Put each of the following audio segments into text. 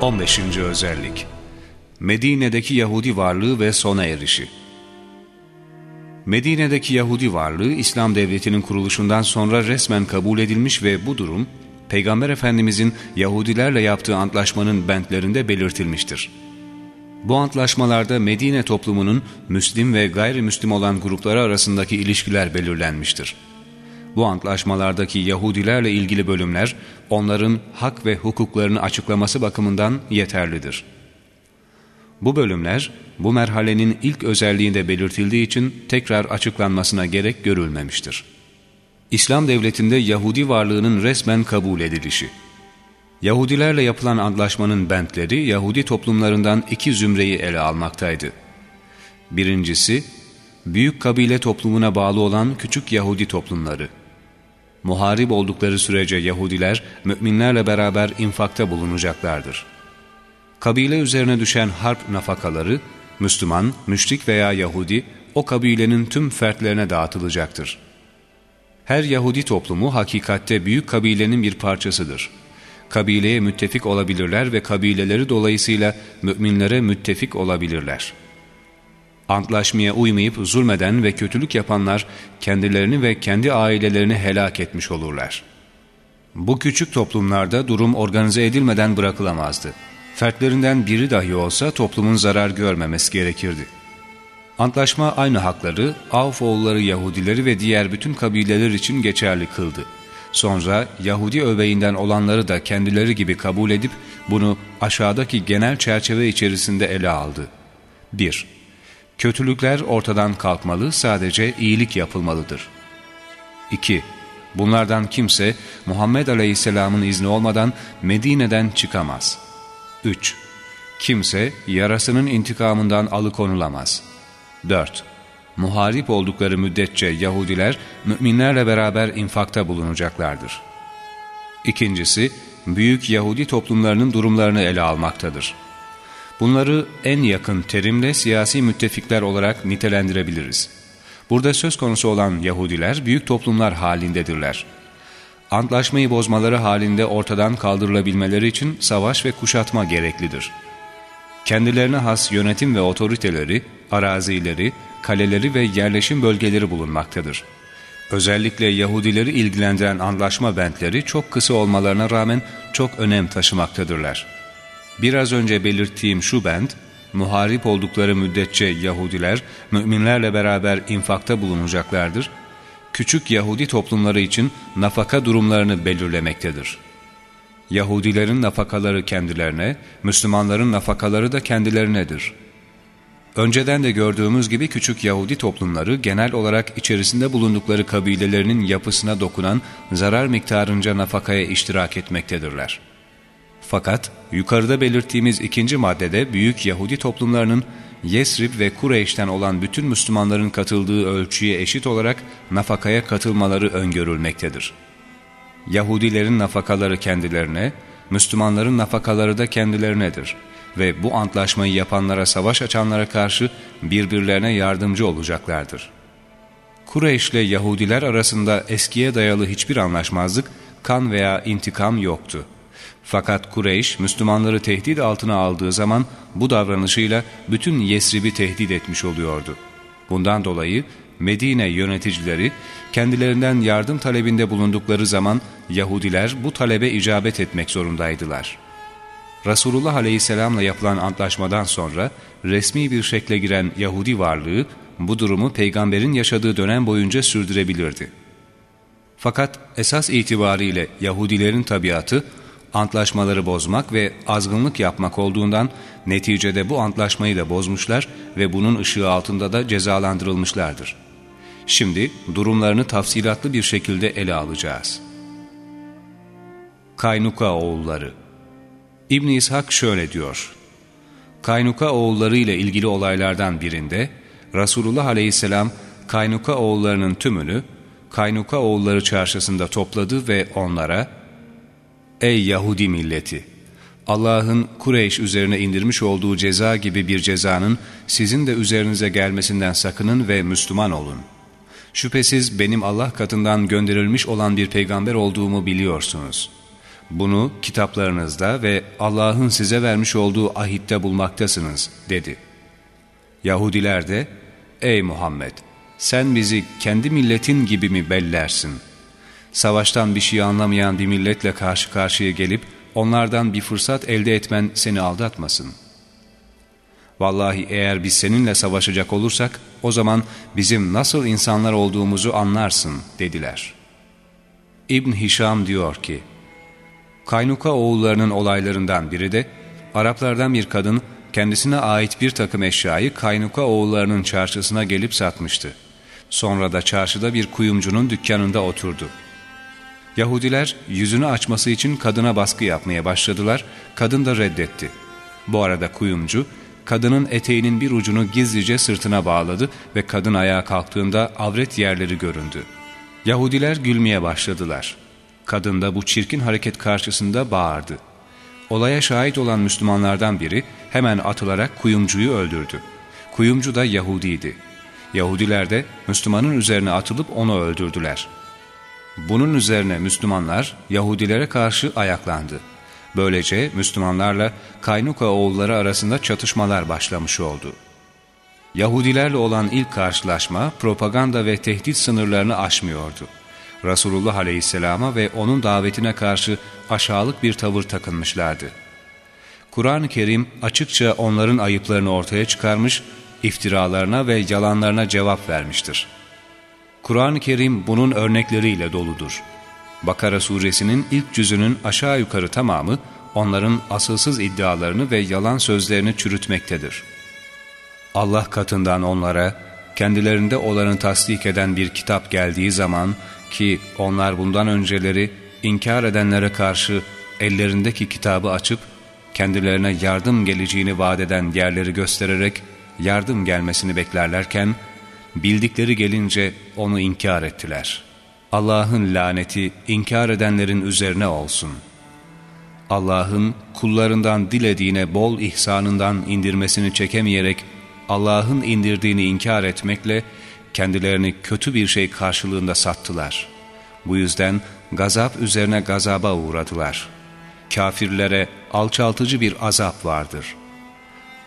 On beşinci özellik Medine'deki Yahudi varlığı ve sona erişi Medine'deki Yahudi varlığı İslam devletinin kuruluşundan sonra resmen kabul edilmiş ve bu durum Peygamber Efendimizin Yahudilerle yaptığı antlaşmanın bentlerinde belirtilmiştir. Bu antlaşmalarda Medine toplumunun Müslim ve gayrimüslim olan grupları arasındaki ilişkiler belirlenmiştir. Bu antlaşmalardaki Yahudilerle ilgili bölümler onların hak ve hukuklarını açıklaması bakımından yeterlidir. Bu bölümler bu merhalenin ilk özelliğinde belirtildiği için tekrar açıklanmasına gerek görülmemiştir. İslam devletinde Yahudi varlığının resmen kabul edilişi Yahudilerle yapılan antlaşmanın bentleri Yahudi toplumlarından iki zümreyi ele almaktaydı. Birincisi, büyük kabile toplumuna bağlı olan küçük Yahudi toplumları. Muharip oldukları sürece Yahudiler, müminlerle beraber infakta bulunacaklardır. Kabile üzerine düşen harp nafakaları, Müslüman, müşrik veya Yahudi, o kabilenin tüm fertlerine dağıtılacaktır. Her Yahudi toplumu hakikatte büyük kabilenin bir parçasıdır. Kabileye müttefik olabilirler ve kabileleri dolayısıyla müminlere müttefik olabilirler. Antlaşmaya uymayıp zulmeden ve kötülük yapanlar kendilerini ve kendi ailelerini helak etmiş olurlar. Bu küçük toplumlarda durum organize edilmeden bırakılamazdı. Fertlerinden biri dahi olsa toplumun zarar görmemesi gerekirdi. Antlaşma aynı hakları Avf oğulları Yahudileri ve diğer bütün kabileler için geçerli kıldı. Sonra Yahudi öbeğinden olanları da kendileri gibi kabul edip bunu aşağıdaki genel çerçeve içerisinde ele aldı. 1. Kötülükler ortadan kalkmalı, sadece iyilik yapılmalıdır. 2. Bunlardan kimse Muhammed Aleyhisselam'ın izni olmadan Medine'den çıkamaz. 3. Kimse yarasının intikamından alıkonulamaz. 4. Muharip oldukları müddetçe Yahudiler müminlerle beraber infakta bulunacaklardır. İkincisi, büyük Yahudi toplumlarının durumlarını ele almaktadır. Bunları en yakın terimle siyasi müttefikler olarak nitelendirebiliriz. Burada söz konusu olan Yahudiler büyük toplumlar halindedirler. Antlaşmayı bozmaları halinde ortadan kaldırılabilmeleri için savaş ve kuşatma gereklidir. Kendilerine has yönetim ve otoriteleri, arazileri, kaleleri ve yerleşim bölgeleri bulunmaktadır. Özellikle Yahudileri ilgilendiren anlaşma bentleri çok kısa olmalarına rağmen çok önem taşımaktadırlar. Biraz önce belirttiğim şu bent, muharip oldukları müddetçe Yahudiler, müminlerle beraber infakta bulunacaklardır. Küçük Yahudi toplumları için nafaka durumlarını belirlemektedir. Yahudilerin nafakaları kendilerine, Müslümanların nafakaları da kendilerinedir. Önceden de gördüğümüz gibi küçük Yahudi toplumları genel olarak içerisinde bulundukları kabilelerinin yapısına dokunan zarar miktarınca nafakaya iştirak etmektedirler. Fakat yukarıda belirttiğimiz ikinci maddede büyük Yahudi toplumlarının Yesrib ve Kureyş'ten olan bütün Müslümanların katıldığı ölçüye eşit olarak nafakaya katılmaları öngörülmektedir. Yahudilerin nafakaları kendilerine, Müslümanların nafakaları da kendilerinedir ve bu antlaşmayı yapanlara savaş açanlara karşı birbirlerine yardımcı olacaklardır. Kureyş ile Yahudiler arasında eskiye dayalı hiçbir anlaşmazlık, kan veya intikam yoktu. Fakat Kureyş, Müslümanları tehdit altına aldığı zaman bu davranışıyla bütün Yesrib'i tehdit etmiş oluyordu. Bundan dolayı Medine yöneticileri kendilerinden yardım talebinde bulundukları zaman Yahudiler bu talebe icabet etmek zorundaydılar. Resulullah Aleyhisselam'la yapılan antlaşmadan sonra resmi bir şekle giren Yahudi varlığı bu durumu peygamberin yaşadığı dönem boyunca sürdürebilirdi. Fakat esas itibariyle Yahudilerin tabiatı antlaşmaları bozmak ve azgınlık yapmak olduğundan neticede bu antlaşmayı da bozmuşlar ve bunun ışığı altında da cezalandırılmışlardır. Şimdi durumlarını tafsilatlı bir şekilde ele alacağız. Kaynuka oğulları İbn İshak şöyle diyor. Kaynuka oğulları ile ilgili olaylardan birinde Resulullah Aleyhisselam Kaynuka oğullarının tümünü Kaynuka oğulları çarşısında topladı ve onlara Ey Yahudi milleti! Allah'ın Kureyş üzerine indirmiş olduğu ceza gibi bir cezanın sizin de üzerinize gelmesinden sakının ve Müslüman olun. Şüphesiz benim Allah katından gönderilmiş olan bir peygamber olduğumu biliyorsunuz. Bunu kitaplarınızda ve Allah'ın size vermiş olduğu ahitte bulmaktasınız dedi. Yahudiler de ey Muhammed sen bizi kendi milletin gibi mi bellersin? Savaştan bir şey anlamayan bir milletle karşı karşıya gelip onlardan bir fırsat elde etmen seni aldatmasın. Vallahi eğer biz seninle savaşacak olursak o zaman bizim nasıl insanlar olduğumuzu anlarsın dediler. İbn Hişam diyor ki, Kaynuka oğullarının olaylarından biri de Araplardan bir kadın kendisine ait bir takım eşyayı Kaynuka oğullarının çarşısına gelip satmıştı. Sonra da çarşıda bir kuyumcunun dükkanında oturdu. Yahudiler yüzünü açması için kadına baskı yapmaya başladılar, kadın da reddetti. Bu arada kuyumcu, kadının eteğinin bir ucunu gizlice sırtına bağladı ve kadın ayağa kalktığında avret yerleri göründü. Yahudiler gülmeye başladılar. Kadın da bu çirkin hareket karşısında bağırdı. Olaya şahit olan Müslümanlardan biri hemen atılarak kuyumcuyu öldürdü. Kuyumcu da Yahudiydi. Yahudiler de Müslümanın üzerine atılıp onu öldürdüler. Bunun üzerine Müslümanlar Yahudilere karşı ayaklandı. Böylece Müslümanlarla Kaynuka oğulları arasında çatışmalar başlamış oldu. Yahudilerle olan ilk karşılaşma propaganda ve tehdit sınırlarını aşmıyordu. Resulullah Aleyhisselam'a ve onun davetine karşı aşağılık bir tavır takınmışlardı. Kur'an-ı Kerim açıkça onların ayıplarını ortaya çıkarmış, iftiralarına ve yalanlarına cevap vermiştir. Kur'an-ı Kerim bunun örnekleriyle doludur. Bakara suresinin ilk cüzünün aşağı yukarı tamamı onların asılsız iddialarını ve yalan sözlerini çürütmektedir. Allah katından onlara kendilerinde olanı tasdik eden bir kitap geldiği zaman ki onlar bundan önceleri inkar edenlere karşı ellerindeki kitabı açıp kendilerine yardım geleceğini vaat eden yerleri göstererek yardım gelmesini beklerlerken bildikleri gelince onu inkar ettiler. Allah'ın laneti inkar edenlerin üzerine olsun. Allah'ın kullarından dilediğine bol ihsanından indirmesini çekemeyerek Allah'ın indirdiğini inkar etmekle kendilerini kötü bir şey karşılığında sattılar. Bu yüzden gazap üzerine gazaba uğradılar. Kafirlere alçaltıcı bir azap vardır.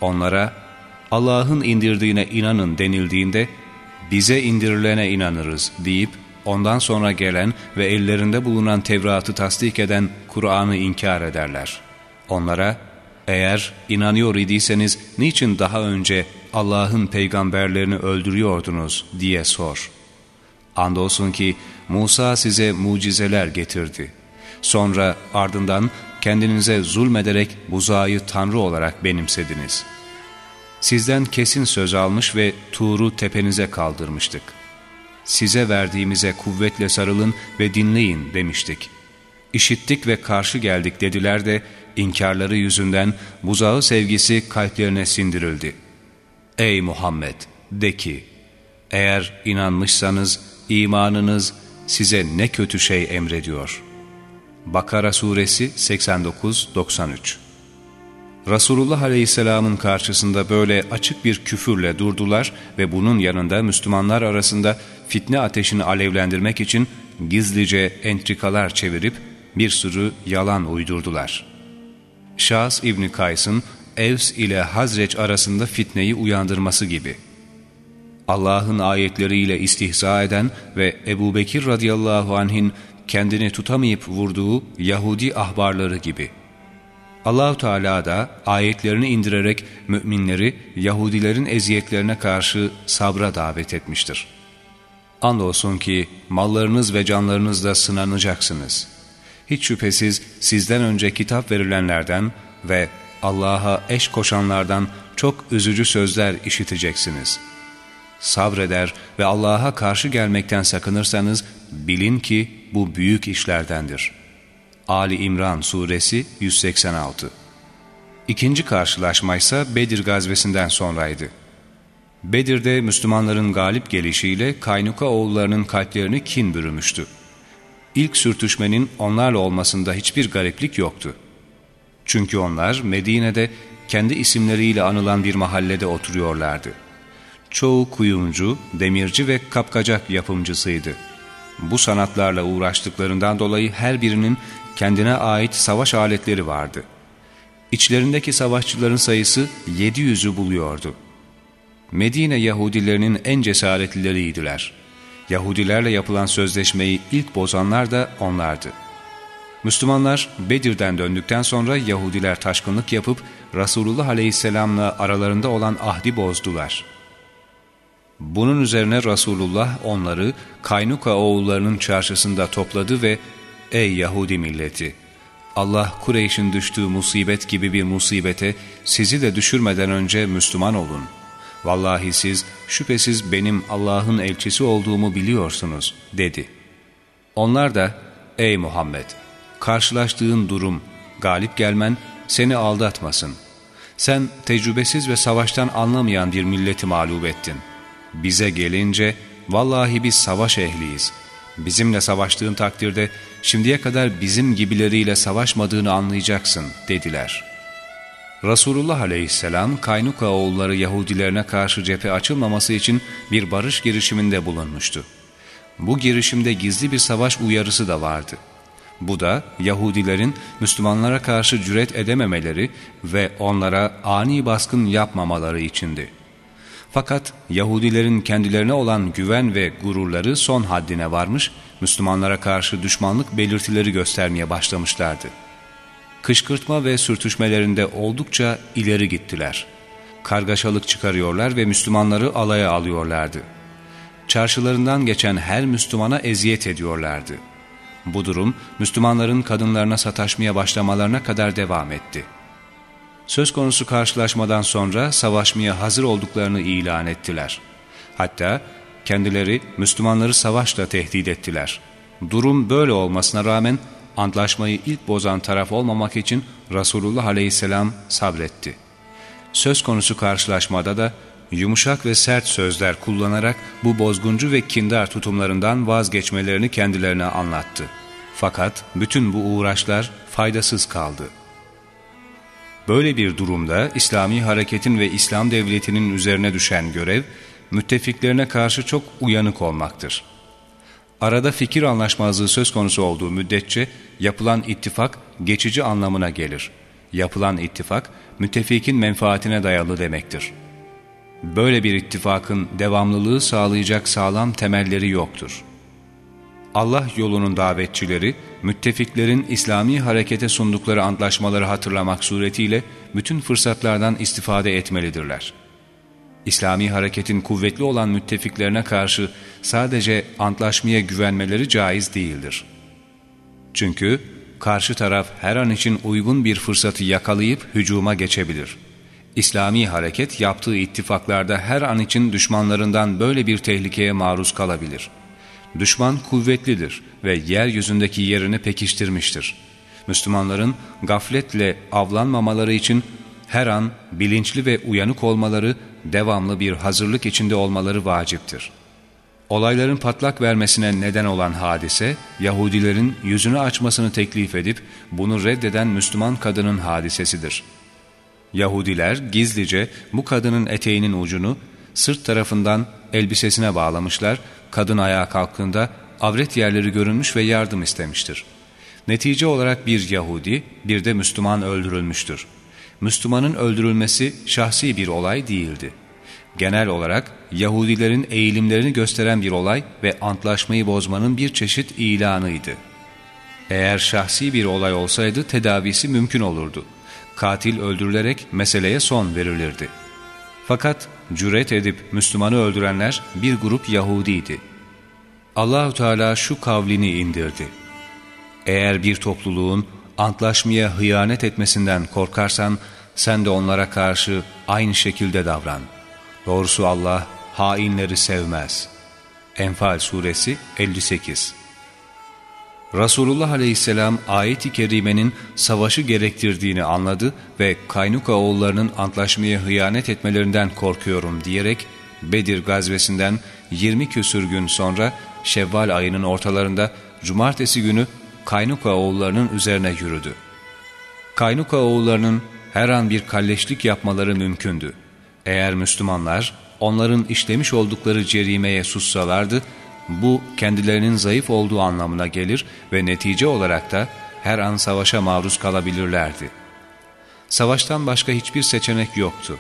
Onlara Allah'ın indirdiğine inanın denildiğinde bize indirilene inanırız deyip ondan sonra gelen ve ellerinde bulunan Tevrat'ı tasdik eden Kur'an'ı inkar ederler. Onlara eğer inanıyor idiyseniz niçin daha önce Allah'ın peygamberlerini öldürüyordunuz diye sor. Andolsun ki Musa size mucizeler getirdi. Sonra ardından kendinize zulmederek buzağı Tanrı olarak benimsediniz. Sizden kesin söz almış ve Tuğrul tepenize kaldırmıştık. Size verdiğimize kuvvetle sarılın ve dinleyin demiştik. İşittik ve karşı geldik dediler de inkarları yüzünden buzağı sevgisi kalplerine sindirildi. Ey Muhammed! De ki, eğer inanmışsanız imanınız size ne kötü şey emrediyor. Bakara Suresi 89-93 Resulullah Aleyhisselam'ın karşısında böyle açık bir küfürle durdular ve bunun yanında Müslümanlar arasında fitne ateşini alevlendirmek için gizlice entrikalar çevirip bir sürü yalan uydurdular. Şahs İbni Kays'ın Evs ile Hazreç arasında fitneyi uyandırması gibi. Allah'ın ayetleriyle istihza eden ve Ebu Bekir radıyallahu anh'in kendini tutamayıp vurduğu Yahudi ahbarları gibi. Allahu Teala da ayetlerini indirerek müminleri Yahudilerin eziyetlerine karşı sabra davet etmiştir. Andolsun ki mallarınız ve canlarınızda sınanacaksınız. Hiç şüphesiz sizden önce kitap verilenlerden ve Allah'a eş koşanlardan çok üzücü sözler işiteceksiniz. Sabreder ve Allah'a karşı gelmekten sakınırsanız bilin ki bu büyük işlerdendir. Ali İmran Suresi 186 İkinci karşılaşma ise Bedir gazvesinden sonraydı. Bedir'de Müslümanların galip gelişiyle Kaynuka oğullarının kalplerini kin bürümüştü. İlk sürtüşmenin onlarla olmasında hiçbir gariplik yoktu. Çünkü onlar Medine'de kendi isimleriyle anılan bir mahallede oturuyorlardı. çoğu kuyumcu, demirci ve kapkacak yapımcısıydı. Bu sanatlarla uğraştıklarından dolayı her birinin kendine ait savaş aletleri vardı. İçlerindeki savaşçıların sayısı 700'ü buluyordu. Medine Yahudilerinin en cesaretlileriydiler. Yahudilerle yapılan sözleşmeyi ilk bozanlar da onlardı. Müslümanlar Bedir'den döndükten sonra Yahudiler taşkınlık yapıp Resulullah Aleyhisselam'la aralarında olan ahdi bozdular. Bunun üzerine Resulullah onları Kaynuka oğullarının çarşısında topladı ve ''Ey Yahudi milleti! Allah Kureyş'in düştüğü musibet gibi bir musibete sizi de düşürmeden önce Müslüman olun. Vallahi siz şüphesiz benim Allah'ın elçisi olduğumu biliyorsunuz.'' dedi. Onlar da ''Ey Muhammed! Karşılaştığın durum, galip gelmen seni aldatmasın. Sen tecrübesiz ve savaştan anlamayan bir milleti mağlup ettin. Bize gelince vallahi biz savaş ehliyiz. Bizimle savaştığın takdirde şimdiye kadar bizim gibileriyle savaşmadığını anlayacaksın dediler. Resulullah aleyhisselam Kaynuka oğulları Yahudilerine karşı cephe açılmaması için bir barış girişiminde bulunmuştu. Bu girişimde gizli bir savaş uyarısı da vardı. Bu da Yahudilerin Müslümanlara karşı cüret edememeleri ve onlara ani baskın yapmamaları içindi. Fakat Yahudilerin kendilerine olan güven ve gururları son haddine varmış, Müslümanlara karşı düşmanlık belirtileri göstermeye başlamışlardı. Kışkırtma ve sürtüşmelerinde oldukça ileri gittiler. Kargaşalık çıkarıyorlar ve Müslümanları alaya alıyorlardı. Çarşılarından geçen her Müslümana eziyet ediyorlardı. Bu durum Müslümanların kadınlarına sataşmaya başlamalarına kadar devam etti. Söz konusu karşılaşmadan sonra savaşmaya hazır olduklarını ilan ettiler. Hatta kendileri Müslümanları savaşla tehdit ettiler. Durum böyle olmasına rağmen antlaşmayı ilk bozan taraf olmamak için Resulullah aleyhisselam sabretti. Söz konusu karşılaşmada da yumuşak ve sert sözler kullanarak bu bozguncu ve kindar tutumlarından vazgeçmelerini kendilerine anlattı. Fakat bütün bu uğraşlar faydasız kaldı. Böyle bir durumda İslami hareketin ve İslam devletinin üzerine düşen görev, müttefiklerine karşı çok uyanık olmaktır. Arada fikir anlaşmazlığı söz konusu olduğu müddetçe yapılan ittifak geçici anlamına gelir. Yapılan ittifak müttefikin menfaatine dayalı demektir. Böyle bir ittifakın devamlılığı sağlayacak sağlam temelleri yoktur. Allah yolunun davetçileri, müttefiklerin İslami harekete sundukları antlaşmaları hatırlamak suretiyle bütün fırsatlardan istifade etmelidirler. İslami hareketin kuvvetli olan müttefiklerine karşı sadece antlaşmaya güvenmeleri caiz değildir. Çünkü karşı taraf her an için uygun bir fırsatı yakalayıp hücuma geçebilir. İslami hareket yaptığı ittifaklarda her an için düşmanlarından böyle bir tehlikeye maruz kalabilir.'' Düşman kuvvetlidir ve yeryüzündeki yerini pekiştirmiştir. Müslümanların gafletle avlanmamaları için her an bilinçli ve uyanık olmaları, devamlı bir hazırlık içinde olmaları vaciptir. Olayların patlak vermesine neden olan hadise, Yahudilerin yüzünü açmasını teklif edip bunu reddeden Müslüman kadının hadisesidir. Yahudiler gizlice bu kadının eteğinin ucunu sırt tarafından elbisesine bağlamışlar kadın ayağa kalktığında avret yerleri görünmüş ve yardım istemiştir. Netice olarak bir Yahudi, bir de Müslüman öldürülmüştür. Müslümanın öldürülmesi şahsi bir olay değildi. Genel olarak Yahudilerin eğilimlerini gösteren bir olay ve antlaşmayı bozmanın bir çeşit ilanıydı. Eğer şahsi bir olay olsaydı tedavisi mümkün olurdu. Katil öldürülerek meseleye son verilirdi. Fakat cüret edip Müslümanı öldürenler bir grup Yahudiydi. Allahü Teala şu kavlini indirdi. Eğer bir topluluğun antlaşmaya hıyanet etmesinden korkarsan sen de onlara karşı aynı şekilde davran. Doğrusu Allah hainleri sevmez. Enfal suresi 58 Resulullah aleyhisselam ayet-i kerimenin savaşı gerektirdiğini anladı ve Kaynuka oğullarının antlaşmaya hıyanet etmelerinden korkuyorum diyerek Bedir gazvesinden 20 küsür gün sonra Şevval ayının ortalarında cumartesi günü Kaynuka oğullarının üzerine yürüdü. Kaynuka oğullarının her an bir kalleşlik yapmaları mümkündü. Eğer Müslümanlar onların işlemiş oldukları cerimeye sussalardı, bu kendilerinin zayıf olduğu anlamına gelir ve netice olarak da her an savaşa maruz kalabilirlerdi. Savaştan başka hiçbir seçenek yoktu.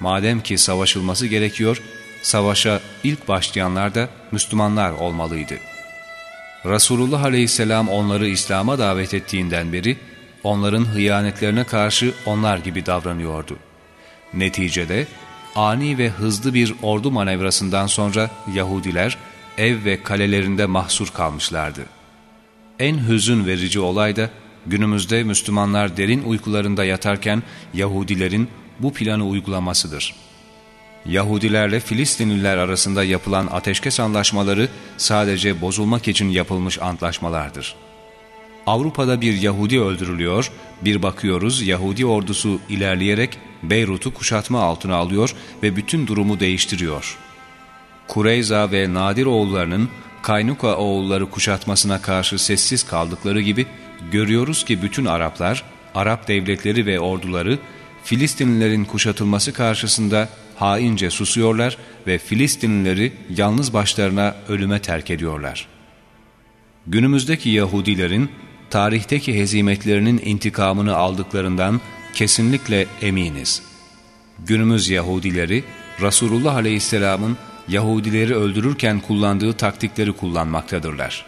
Madem ki savaşılması gerekiyor, savaşa ilk başlayanlar da Müslümanlar olmalıydı. Resulullah Aleyhisselam onları İslam'a davet ettiğinden beri, onların hıyanetlerine karşı onlar gibi davranıyordu. Neticede ani ve hızlı bir ordu manevrasından sonra Yahudiler ev ve kalelerinde mahsur kalmışlardı. En hüzün verici olay da günümüzde Müslümanlar derin uykularında yatarken Yahudilerin bu planı uygulamasıdır. Yahudilerle Filistinliler arasında yapılan ateşkes anlaşmaları sadece bozulmak için yapılmış antlaşmalardır. Avrupa'da bir Yahudi öldürülüyor, bir bakıyoruz Yahudi ordusu ilerleyerek Beyrut'u kuşatma altına alıyor ve bütün durumu değiştiriyor. Kureyza ve Nadir oğullarının Kaynuka oğulları kuşatmasına karşı sessiz kaldıkları gibi görüyoruz ki bütün Araplar, Arap devletleri ve orduları Filistinlilerin kuşatılması karşısında haince susuyorlar ve Filistinlileri yalnız başlarına ölüme terk ediyorlar. Günümüzdeki Yahudilerin tarihteki hezimetlerinin intikamını aldıklarından kesinlikle eminiz. Günümüz Yahudileri Resulullah Aleyhisselam'ın Yahudileri öldürürken kullandığı taktikleri kullanmaktadırlar.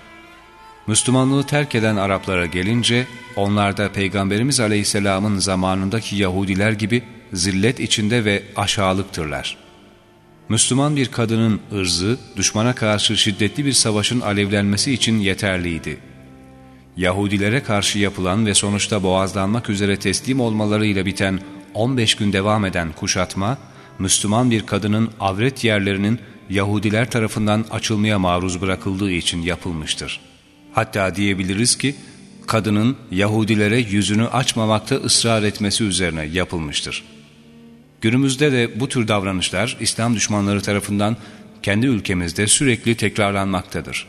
Müslümanlığı terk eden Araplara gelince onlar da Peygamberimiz Aleyhisselam'ın zamanındaki Yahudiler gibi zillet içinde ve aşağılıktırlar. Müslüman bir kadının ırzı düşmana karşı şiddetli bir savaşın alevlenmesi için yeterliydi. Yahudilere karşı yapılan ve sonuçta boğazlanmak üzere teslim olmalarıyla biten 15 gün devam eden kuşatma, Müslüman bir kadının avret yerlerinin Yahudiler tarafından açılmaya maruz bırakıldığı için yapılmıştır. Hatta diyebiliriz ki, kadının Yahudilere yüzünü açmamakta ısrar etmesi üzerine yapılmıştır. Günümüzde de bu tür davranışlar İslam düşmanları tarafından kendi ülkemizde sürekli tekrarlanmaktadır.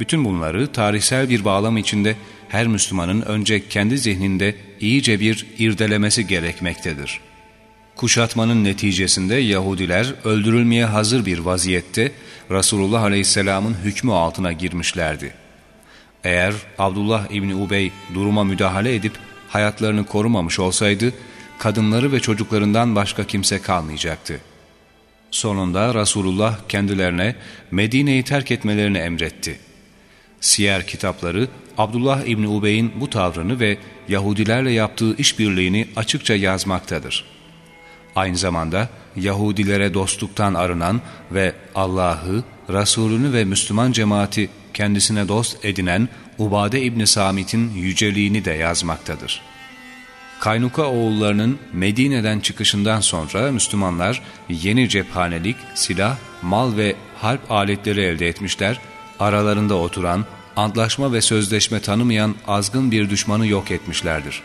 Bütün bunları tarihsel bir bağlam içinde her Müslümanın önce kendi zihninde iyice bir irdelemesi gerekmektedir. Kuşatmanın neticesinde Yahudiler öldürülmeye hazır bir vaziyette Resulullah Aleyhisselam'ın hükmü altına girmişlerdi. Eğer Abdullah İbni Ubey duruma müdahale edip hayatlarını korumamış olsaydı, kadınları ve çocuklarından başka kimse kalmayacaktı. Sonunda Resulullah kendilerine Medine'yi terk etmelerini emretti. Siyer kitapları Abdullah İbni Ubey'in bu tavrını ve Yahudilerle yaptığı işbirliğini açıkça yazmaktadır. Aynı zamanda Yahudilere dostluktan arınan ve Allah'ı, Resulünü ve Müslüman cemaati kendisine dost edinen Ubade İbni Samit'in yüceliğini de yazmaktadır. Kaynuka oğullarının Medine'den çıkışından sonra Müslümanlar yeni cephanelik, silah, mal ve harp aletleri elde etmişler, aralarında oturan, antlaşma ve sözleşme tanımayan azgın bir düşmanı yok etmişlerdir.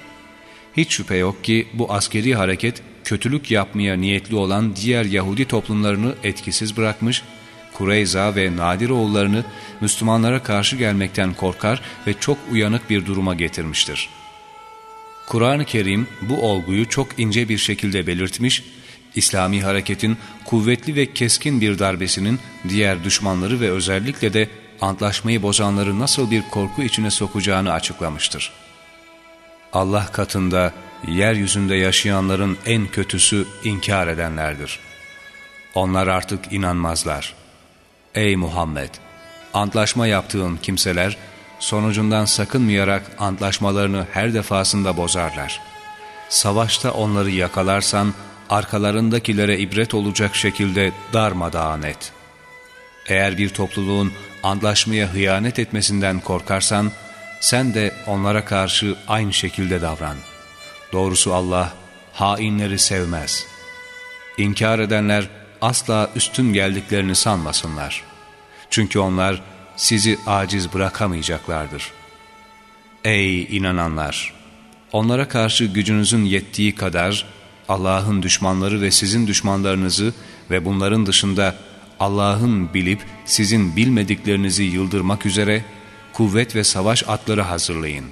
Hiç şüphe yok ki bu askeri hareket kötülük yapmaya niyetli olan diğer Yahudi toplumlarını etkisiz bırakmış, Kureyza ve Nadir oğullarını Müslümanlara karşı gelmekten korkar ve çok uyanık bir duruma getirmiştir. Kur'an-ı Kerim bu olguyu çok ince bir şekilde belirtmiş, İslami hareketin kuvvetli ve keskin bir darbesinin diğer düşmanları ve özellikle de antlaşmayı bozanları nasıl bir korku içine sokacağını açıklamıştır. Allah katında yeryüzünde yaşayanların en kötüsü inkar edenlerdir. Onlar artık inanmazlar. Ey Muhammed! Antlaşma yaptığın kimseler, sonucundan sakınmayarak antlaşmalarını her defasında bozarlar. Savaşta onları yakalarsan, arkalarındakilere ibret olacak şekilde darmadağın et. Eğer bir topluluğun antlaşmaya hıyanet etmesinden korkarsan, sen de onlara karşı aynı şekilde davran. Doğrusu Allah hainleri sevmez. İnkar edenler asla üstün geldiklerini sanmasınlar. Çünkü onlar sizi aciz bırakamayacaklardır. Ey inananlar! Onlara karşı gücünüzün yettiği kadar Allah'ın düşmanları ve sizin düşmanlarınızı ve bunların dışında Allah'ın bilip sizin bilmediklerinizi yıldırmak üzere kuvvet ve savaş atları hazırlayın.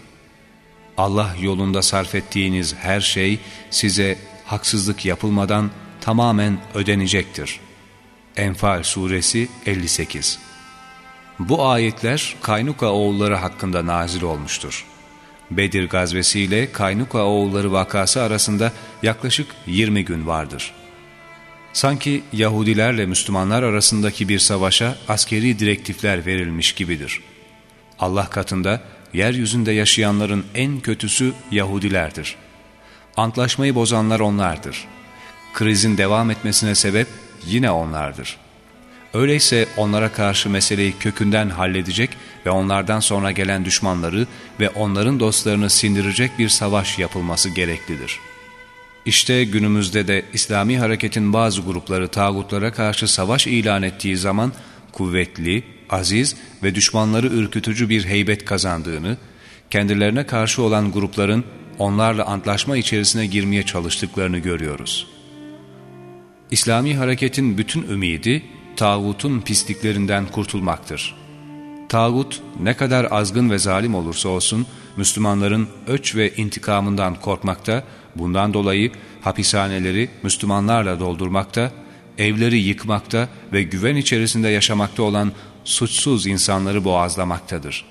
Allah yolunda sarf ettiğiniz her şey size haksızlık yapılmadan tamamen ödenecektir. Enfal Suresi 58 Bu ayetler Kaynuka oğulları hakkında nazil olmuştur. Bedir gazvesiyle Kaynuka oğulları vakası arasında yaklaşık 20 gün vardır. Sanki Yahudilerle Müslümanlar arasındaki bir savaşa askeri direktifler verilmiş gibidir. Allah katında yeryüzünde yaşayanların en kötüsü Yahudilerdir. Antlaşmayı bozanlar onlardır. Krizin devam etmesine sebep yine onlardır. Öyleyse onlara karşı meseleyi kökünden halledecek ve onlardan sonra gelen düşmanları ve onların dostlarını sindirecek bir savaş yapılması gereklidir. İşte günümüzde de İslami hareketin bazı grupları tağutlara karşı savaş ilan ettiği zaman kuvvetli, aziz ve düşmanları ürkütücü bir heybet kazandığını, kendilerine karşı olan grupların onlarla antlaşma içerisine girmeye çalıştıklarını görüyoruz. İslami hareketin bütün ümidi, tağutun pisliklerinden kurtulmaktır. Tağut ne kadar azgın ve zalim olursa olsun, Müslümanların öç ve intikamından korkmakta, bundan dolayı hapishaneleri Müslümanlarla doldurmakta, evleri yıkmakta ve güven içerisinde yaşamakta olan suçsuz insanları boğazlamaktadır.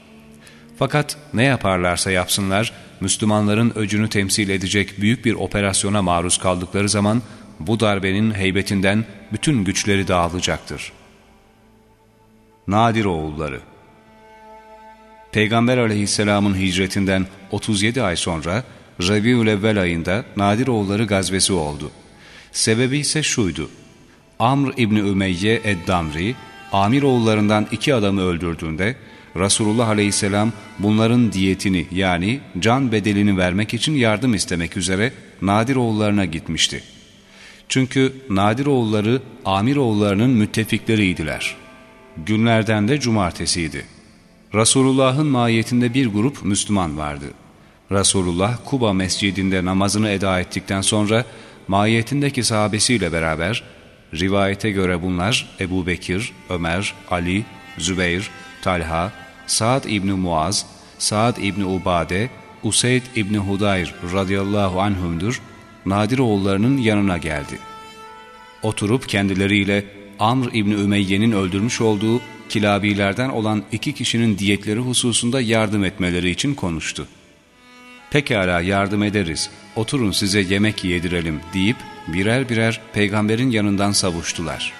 Fakat ne yaparlarsa yapsınlar, Müslümanların öcünü temsil edecek büyük bir operasyona maruz kaldıkları zaman bu darbenin heybetinden bütün güçleri dağılacaktır. Nadir oğulları Peygamber aleyhisselamın hicretinden 37 ay sonra Rabiül Evvel ayında Nadir oğulları gazvesi oldu. Sebebi ise şuydu. Amr İbni Ümeyye Eddamri, Amir oğullarından iki adamı öldürdüğünde Resulullah Aleyhisselam bunların diyetini yani can bedelini vermek için yardım istemek üzere Nadir oğullarına gitmişti. Çünkü Nadir oğulları Amir oğullarının müttefikleriydiler. Günlerden de cumartesiydi. Resulullah'ın mahiyetinde bir grup Müslüman vardı. Resulullah Kuba mescidinde namazını eda ettikten sonra mahiyetindeki sahabesiyle beraber rivayete göre bunlar Ebu Bekir, Ömer, Ali, Zübeyir, Talha, Saad İbni Muaz, Saad İbni Ubade, Useyd İbni Hudayr radıyallahu anhumdur, Nadir oğullarının yanına geldi. Oturup kendileriyle Amr İbni Ümeyye'nin öldürmüş olduğu kilabilerden olan iki kişinin diyetleri hususunda yardım etmeleri için konuştu. Pekala yardım ederiz, oturun size yemek yedirelim deyip birer birer peygamberin yanından savuştular.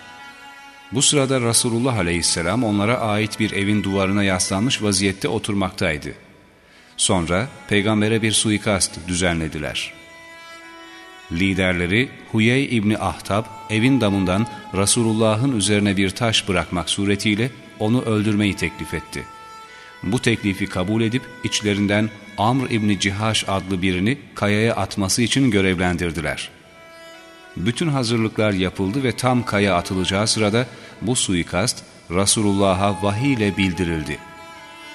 Bu sırada Resulullah aleyhisselam onlara ait bir evin duvarına yaslanmış vaziyette oturmaktaydı. Sonra peygambere bir suikast düzenlediler. Liderleri Huyey İbni Ahtab evin damından Resulullah'ın üzerine bir taş bırakmak suretiyle onu öldürmeyi teklif etti. Bu teklifi kabul edip içlerinden Amr İbni Cihaş adlı birini kayaya atması için görevlendirdiler. Bütün hazırlıklar yapıldı ve tam kaya atılacağı sırada bu suikast Resulullah'a vahiy ile bildirildi.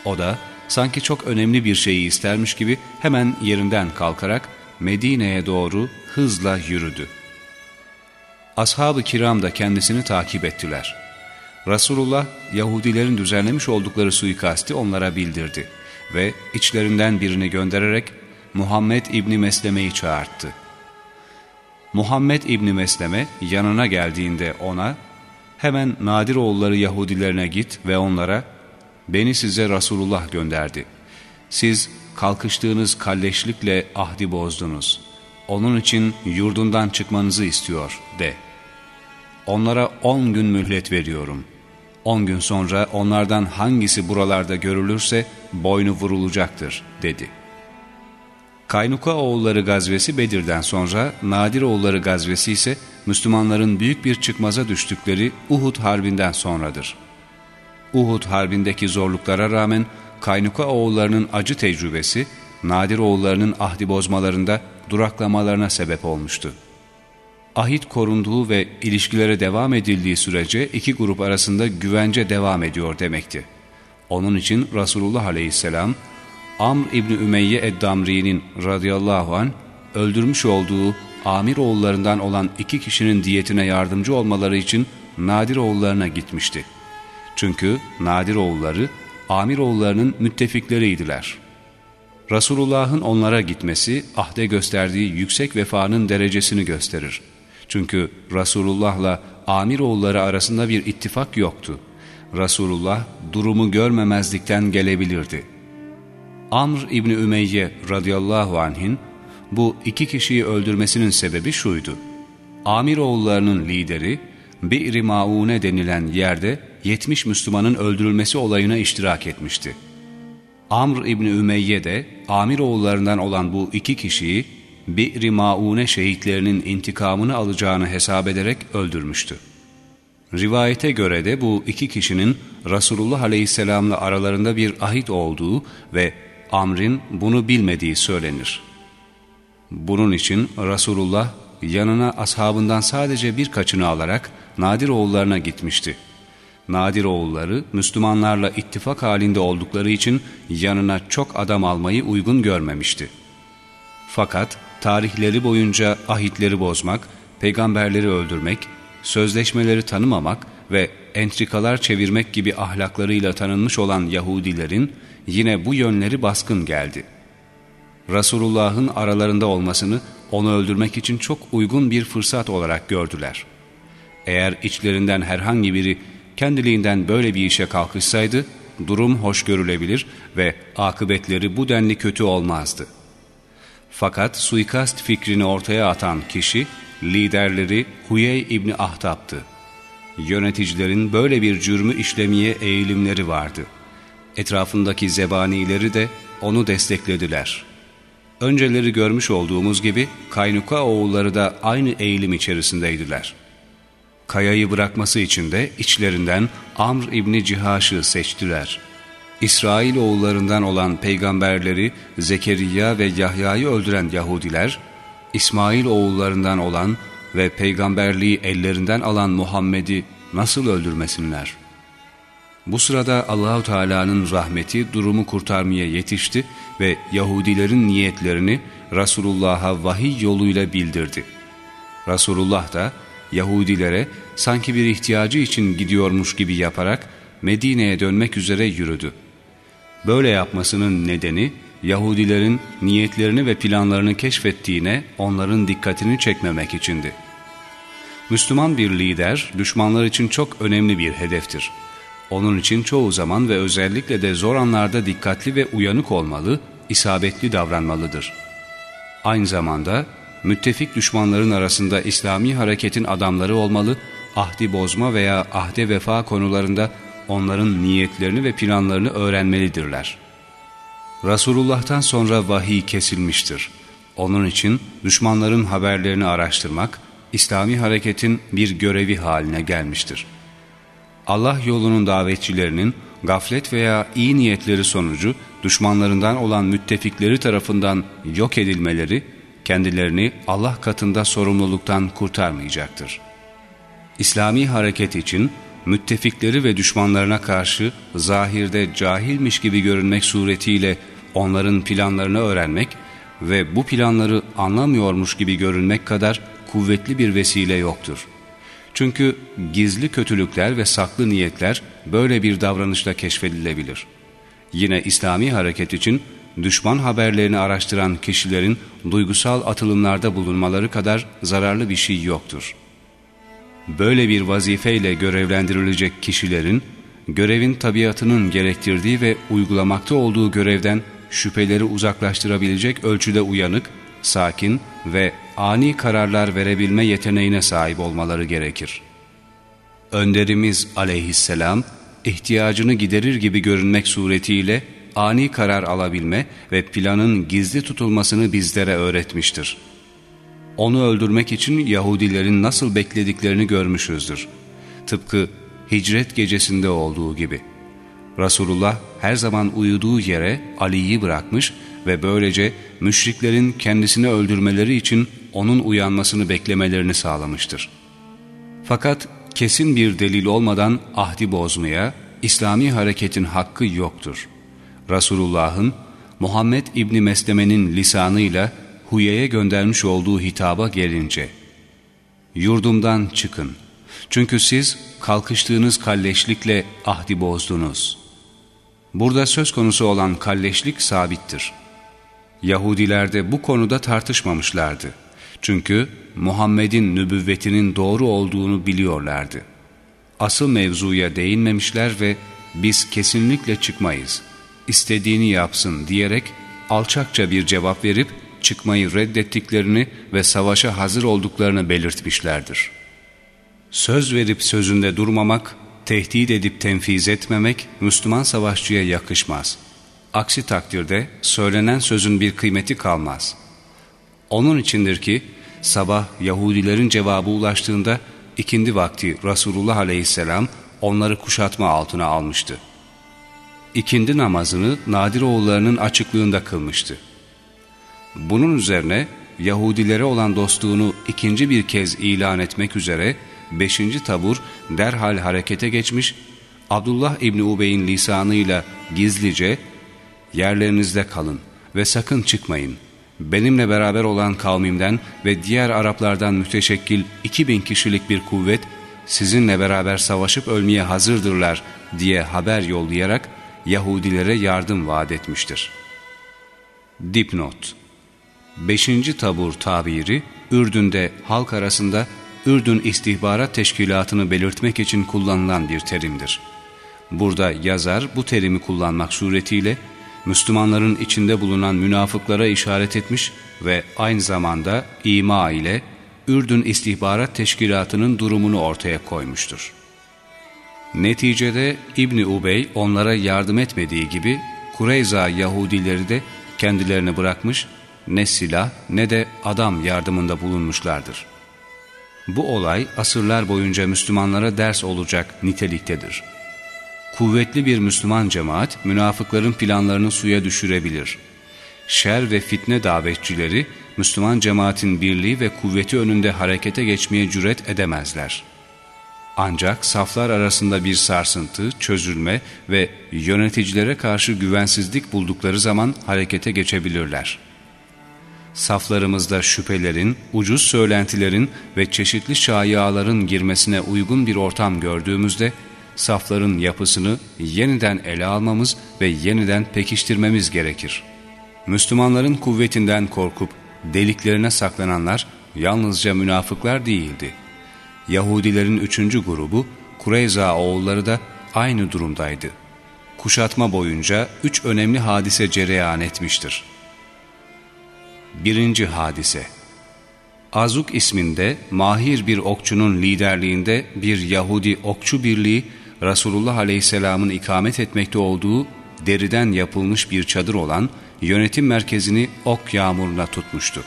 O da sanki çok önemli bir şeyi istermiş gibi hemen yerinden kalkarak Medine'ye doğru hızla yürüdü. Ashab-ı kiram da kendisini takip ettiler. Resulullah Yahudilerin düzenlemiş oldukları suikasti onlara bildirdi ve içlerinden birini göndererek Muhammed İbni Mesleme'yi çağırttı. Muhammed İbni Mesleme yanına geldiğinde ona hemen Nadir oğulları Yahudilerine git ve onlara beni size Resulullah gönderdi. Siz kalkıştığınız kalleşlikle ahdi bozdunuz. Onun için yurdundan çıkmanızı istiyor de. Onlara on gün mühlet veriyorum. On gün sonra onlardan hangisi buralarda görülürse boynu vurulacaktır dedi.'' Kaynuka oğulları gazvesi Bedir'den sonra Nadir oğulları gazvesi ise Müslümanların büyük bir çıkmaza düştükleri Uhud harbinden sonradır. Uhud harbindeki zorluklara rağmen Kaynuka oğullarının acı tecrübesi Nadir oğullarının ahdi bozmalarında duraklamalarına sebep olmuştu. Ahit korunduğu ve ilişkilere devam edildiği sürece iki grup arasında güvence devam ediyor demekti. Onun için Resulullah Aleyhisselam Amr İbni Ümeyye Eddamri'nin radıyallahu an öldürmüş olduğu Amir oğullarından olan iki kişinin diyetine yardımcı olmaları için Nadir oğullarına gitmişti. Çünkü Nadir oğulları Amir oğullarının müttefikleriydiler. Resulullah'ın onlara gitmesi ahde gösterdiği yüksek vefanın derecesini gösterir. Çünkü Resulullah'la Amiroğulları arasında bir ittifak yoktu. Resulullah durumu görmemezlikten gelebilirdi. Amr İbni Ümeyye radıyallahu anh'in bu iki kişiyi öldürmesinin sebebi şuydu. Amiroğullarının lideri Bi'ri Maune denilen yerde 70 Müslümanın öldürülmesi olayına iştirak etmişti. Amr İbni Ümeyye de Amiroğullarından olan bu iki kişiyi Bi'ri Maune şehitlerinin intikamını alacağını hesap ederek öldürmüştü. Rivayete göre de bu iki kişinin Resulullah Aleyhisselam'la aralarında bir ahit olduğu ve Amr'in bunu bilmediği söylenir. Bunun için Resulullah yanına ashabından sadece birkaçını alarak Nadir oğullarına gitmişti. Nadir oğulları Müslümanlarla ittifak halinde oldukları için yanına çok adam almayı uygun görmemişti. Fakat tarihleri boyunca ahitleri bozmak, peygamberleri öldürmek, sözleşmeleri tanımamak ve entrikalar çevirmek gibi ahlaklarıyla tanınmış olan Yahudilerin yine bu yönleri baskın geldi. Resulullah'ın aralarında olmasını onu öldürmek için çok uygun bir fırsat olarak gördüler. Eğer içlerinden herhangi biri kendiliğinden böyle bir işe kalkışsaydı, durum hoş görülebilir ve akıbetleri bu denli kötü olmazdı. Fakat suikast fikrini ortaya atan kişi, liderleri Huyey İbni Ahtab'tı. Yöneticilerin böyle bir cürmü işlemeye eğilimleri vardı. Etrafındaki zebanileri de onu desteklediler. Önceleri görmüş olduğumuz gibi Kaynuka oğulları da aynı eğilim içerisindeydiler. Kayayı bırakması için de içlerinden Amr İbni Cihaş'ı seçtiler. İsrail oğullarından olan peygamberleri Zekeriya ve Yahya'yı öldüren Yahudiler, İsmail oğullarından olan ve peygamberliği ellerinden alan Muhammed'i nasıl öldürmesinler? Bu sırada Allahu Teala'nın rahmeti durumu kurtarmaya yetişti ve Yahudilerin niyetlerini Resulullah'a vahiy yoluyla bildirdi. Resulullah da Yahudilere sanki bir ihtiyacı için gidiyormuş gibi yaparak Medine'ye dönmek üzere yürüdü. Böyle yapmasının nedeni Yahudilerin niyetlerini ve planlarını keşfettiğine onların dikkatini çekmemek içindi. Müslüman bir lider düşmanlar için çok önemli bir hedeftir. Onun için çoğu zaman ve özellikle de zor anlarda dikkatli ve uyanık olmalı, isabetli davranmalıdır. Aynı zamanda müttefik düşmanların arasında İslami hareketin adamları olmalı, ahdi bozma veya ahde vefa konularında onların niyetlerini ve planlarını öğrenmelidirler. Resulullah'tan sonra vahiy kesilmiştir. Onun için düşmanların haberlerini araştırmak, İslami hareketin bir görevi haline gelmiştir. Allah yolunun davetçilerinin gaflet veya iyi niyetleri sonucu düşmanlarından olan müttefikleri tarafından yok edilmeleri, kendilerini Allah katında sorumluluktan kurtarmayacaktır. İslami hareket için müttefikleri ve düşmanlarına karşı zahirde cahilmiş gibi görünmek suretiyle onların planlarını öğrenmek ve bu planları anlamıyormuş gibi görünmek kadar kuvvetli bir vesile yoktur. Çünkü gizli kötülükler ve saklı niyetler böyle bir davranışla keşfedilebilir. Yine İslami hareket için düşman haberlerini araştıran kişilerin duygusal atılımlarda bulunmaları kadar zararlı bir şey yoktur. Böyle bir vazifeyle görevlendirilecek kişilerin, görevin tabiatının gerektirdiği ve uygulamakta olduğu görevden şüpheleri uzaklaştırabilecek ölçüde uyanık, sakin ve ani kararlar verebilme yeteneğine sahip olmaları gerekir. Önderimiz aleyhisselam, ihtiyacını giderir gibi görünmek suretiyle ani karar alabilme ve planın gizli tutulmasını bizlere öğretmiştir. Onu öldürmek için Yahudilerin nasıl beklediklerini görmüşüzdür. Tıpkı hicret gecesinde olduğu gibi. Resulullah her zaman uyuduğu yere Ali'yi bırakmış ve böylece müşriklerin kendisini öldürmeleri için onun uyanmasını beklemelerini sağlamıştır. Fakat kesin bir delil olmadan ahdi bozmaya İslami hareketin hakkı yoktur. Resulullah'ın Muhammed İbni Mesleme'nin lisanıyla Huye'ye göndermiş olduğu hitaba gelince Yurdumdan çıkın çünkü siz kalkıştığınız kalleşlikle ahdi bozdunuz. Burada söz konusu olan kalleşlik sabittir. Yahudiler de bu konuda tartışmamışlardı. Çünkü Muhammed'in nübüvvetinin doğru olduğunu biliyorlardı. Asıl mevzuya değinmemişler ve biz kesinlikle çıkmayız, istediğini yapsın diyerek alçakça bir cevap verip çıkmayı reddettiklerini ve savaşa hazır olduklarını belirtmişlerdir. Söz verip sözünde durmamak, tehdit edip tenfiz etmemek Müslüman savaşçıya yakışmaz. Aksi takdirde söylenen sözün bir kıymeti kalmaz. Onun içindir ki sabah Yahudilerin cevabı ulaştığında ikindi vakti Resulullah aleyhisselam onları kuşatma altına almıştı. İkindi namazını Nadir oğullarının açıklığında kılmıştı. Bunun üzerine Yahudilere olan dostluğunu ikinci bir kez ilan etmek üzere beşinci tabur derhal harekete geçmiş, Abdullah İbni Ubey'in lisanıyla gizlice ''Yerlerinizde kalın ve sakın çıkmayın. Benimle beraber olan kavmimden ve diğer Araplardan müteşekkil iki bin kişilik bir kuvvet sizinle beraber savaşıp ölmeye hazırdırlar.'' diye haber yollayarak Yahudilere yardım vaat etmiştir. Dipnot 5. tabur tabiri Ürdün'de halk arasında Ürdün İstihbarat Teşkilatı'nı belirtmek için kullanılan bir terimdir. Burada yazar bu terimi kullanmak suretiyle Müslümanların içinde bulunan münafıklara işaret etmiş ve aynı zamanda ima ile Ürdün İstihbarat Teşkilatı'nın durumunu ortaya koymuştur. Neticede İbni Ubey onlara yardım etmediği gibi Kureyza Yahudileri de kendilerini bırakmış ne silah ne de adam yardımında bulunmuşlardır. Bu olay asırlar boyunca Müslümanlara ders olacak niteliktedir. Kuvvetli bir Müslüman cemaat münafıkların planlarını suya düşürebilir. Şer ve fitne davetçileri Müslüman cemaatin birliği ve kuvveti önünde harekete geçmeye cüret edemezler. Ancak saflar arasında bir sarsıntı, çözülme ve yöneticilere karşı güvensizlik buldukları zaman harekete geçebilirler.'' Saflarımızda şüphelerin, ucuz söylentilerin ve çeşitli şayiaların girmesine uygun bir ortam gördüğümüzde, safların yapısını yeniden ele almamız ve yeniden pekiştirmemiz gerekir. Müslümanların kuvvetinden korkup deliklerine saklananlar yalnızca münafıklar değildi. Yahudilerin üçüncü grubu, Kureyza oğulları da aynı durumdaydı. Kuşatma boyunca üç önemli hadise cereyan etmiştir. Birinci Hadise Azuk isminde mahir bir okçunun liderliğinde bir Yahudi okçu birliği Resulullah Aleyhisselam'ın ikamet etmekte olduğu deriden yapılmış bir çadır olan yönetim merkezini ok yağmuruna tutmuştu.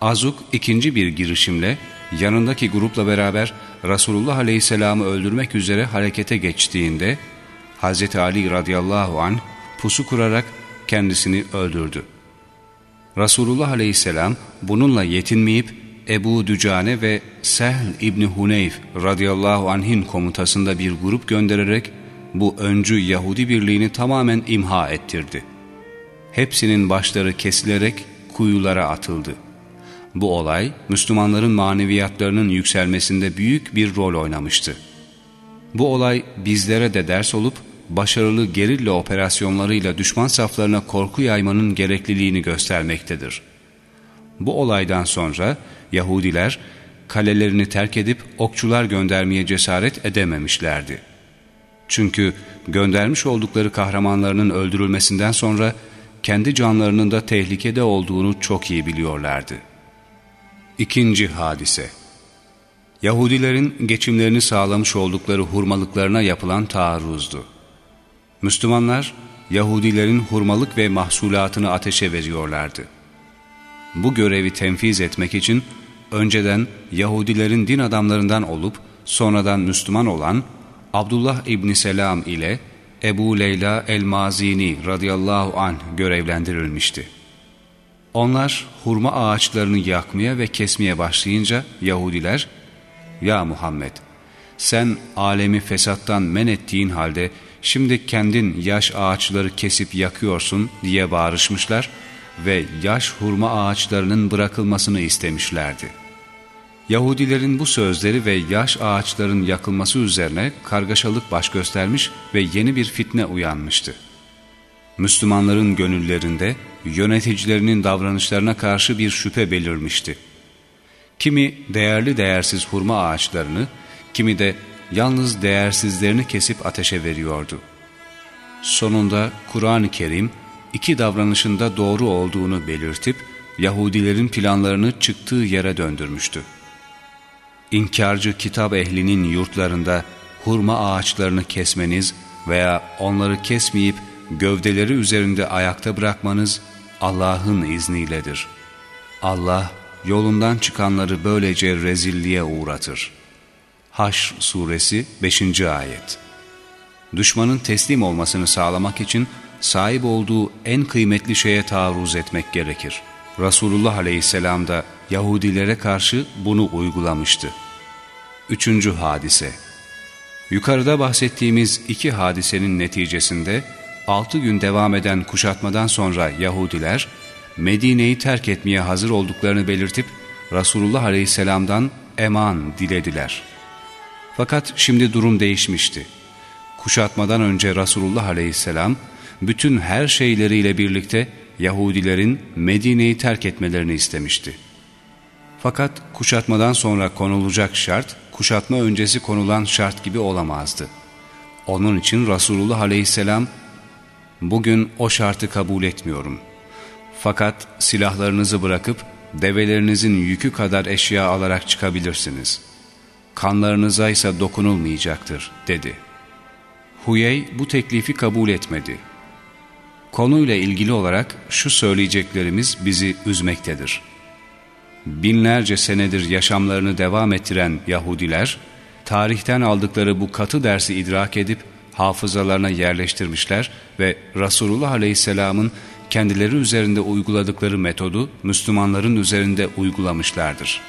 Azuk ikinci bir girişimle yanındaki grupla beraber Resulullah Aleyhisselam'ı öldürmek üzere harekete geçtiğinde Hz. Ali radıyallahu anh pusu kurarak kendisini öldürdü. Resulullah aleyhisselam bununla yetinmeyip Ebu Dücane ve Sehl İbni Huneyf radıyallahu anh'in komutasında bir grup göndererek bu öncü Yahudi birliğini tamamen imha ettirdi. Hepsinin başları kesilerek kuyulara atıldı. Bu olay Müslümanların maneviyatlarının yükselmesinde büyük bir rol oynamıştı. Bu olay bizlere de ders olup başarılı gerilla operasyonlarıyla düşman saflarına korku yaymanın gerekliliğini göstermektedir. Bu olaydan sonra Yahudiler kalelerini terk edip okçular göndermeye cesaret edememişlerdi. Çünkü göndermiş oldukları kahramanlarının öldürülmesinden sonra kendi canlarının da tehlikede olduğunu çok iyi biliyorlardı. İkinci hadise Yahudilerin geçimlerini sağlamış oldukları hurmalıklarına yapılan taarruzdu. Müslümanlar Yahudilerin hurmalık ve mahsulatını ateşe veriyorlardı. Bu görevi tenfiz etmek için önceden Yahudilerin din adamlarından olup sonradan Müslüman olan Abdullah İbni Selam ile Ebu Leyla el-Mazini radıyallahu anh görevlendirilmişti. Onlar hurma ağaçlarını yakmaya ve kesmeye başlayınca Yahudiler, ''Ya Muhammed, sen alemi fesattan men ettiğin halde şimdi kendin yaş ağaçları kesip yakıyorsun diye bağırışmışlar ve yaş hurma ağaçlarının bırakılmasını istemişlerdi. Yahudilerin bu sözleri ve yaş ağaçların yakılması üzerine kargaşalık baş göstermiş ve yeni bir fitne uyanmıştı. Müslümanların gönüllerinde yöneticilerinin davranışlarına karşı bir şüphe belirmişti. Kimi değerli değersiz hurma ağaçlarını, kimi de yalnız değersizlerini kesip ateşe veriyordu. Sonunda Kur'an-ı Kerim iki davranışında doğru olduğunu belirtip Yahudilerin planlarını çıktığı yere döndürmüştü. İnkarcı kitap ehlinin yurtlarında hurma ağaçlarını kesmeniz veya onları kesmeyip gövdeleri üzerinde ayakta bırakmanız Allah'ın izniyledir. Allah yolundan çıkanları böylece rezilliğe uğratır. Haşr Suresi 5. Ayet Düşmanın teslim olmasını sağlamak için sahip olduğu en kıymetli şeye taarruz etmek gerekir. Resulullah Aleyhisselam da Yahudilere karşı bunu uygulamıştı. Üçüncü hadise Yukarıda bahsettiğimiz iki hadisenin neticesinde altı gün devam eden kuşatmadan sonra Yahudiler Medine'yi terk etmeye hazır olduklarını belirtip Resulullah Aleyhisselam'dan eman dilediler. Fakat şimdi durum değişmişti. Kuşatmadan önce Resulullah Aleyhisselam bütün her şeyleriyle birlikte Yahudilerin Medine'yi terk etmelerini istemişti. Fakat kuşatmadan sonra konulacak şart, kuşatma öncesi konulan şart gibi olamazdı. Onun için Resulullah Aleyhisselam, bugün o şartı kabul etmiyorum. Fakat silahlarınızı bırakıp develerinizin yükü kadar eşya alarak çıkabilirsiniz. Kanlarınıza ise dokunulmayacaktır, dedi. Huyey bu teklifi kabul etmedi. Konuyla ilgili olarak şu söyleyeceklerimiz bizi üzmektedir. Binlerce senedir yaşamlarını devam ettiren Yahudiler, tarihten aldıkları bu katı dersi idrak edip hafızalarına yerleştirmişler ve Resulullah Aleyhisselam'ın kendileri üzerinde uyguladıkları metodu Müslümanların üzerinde uygulamışlardır.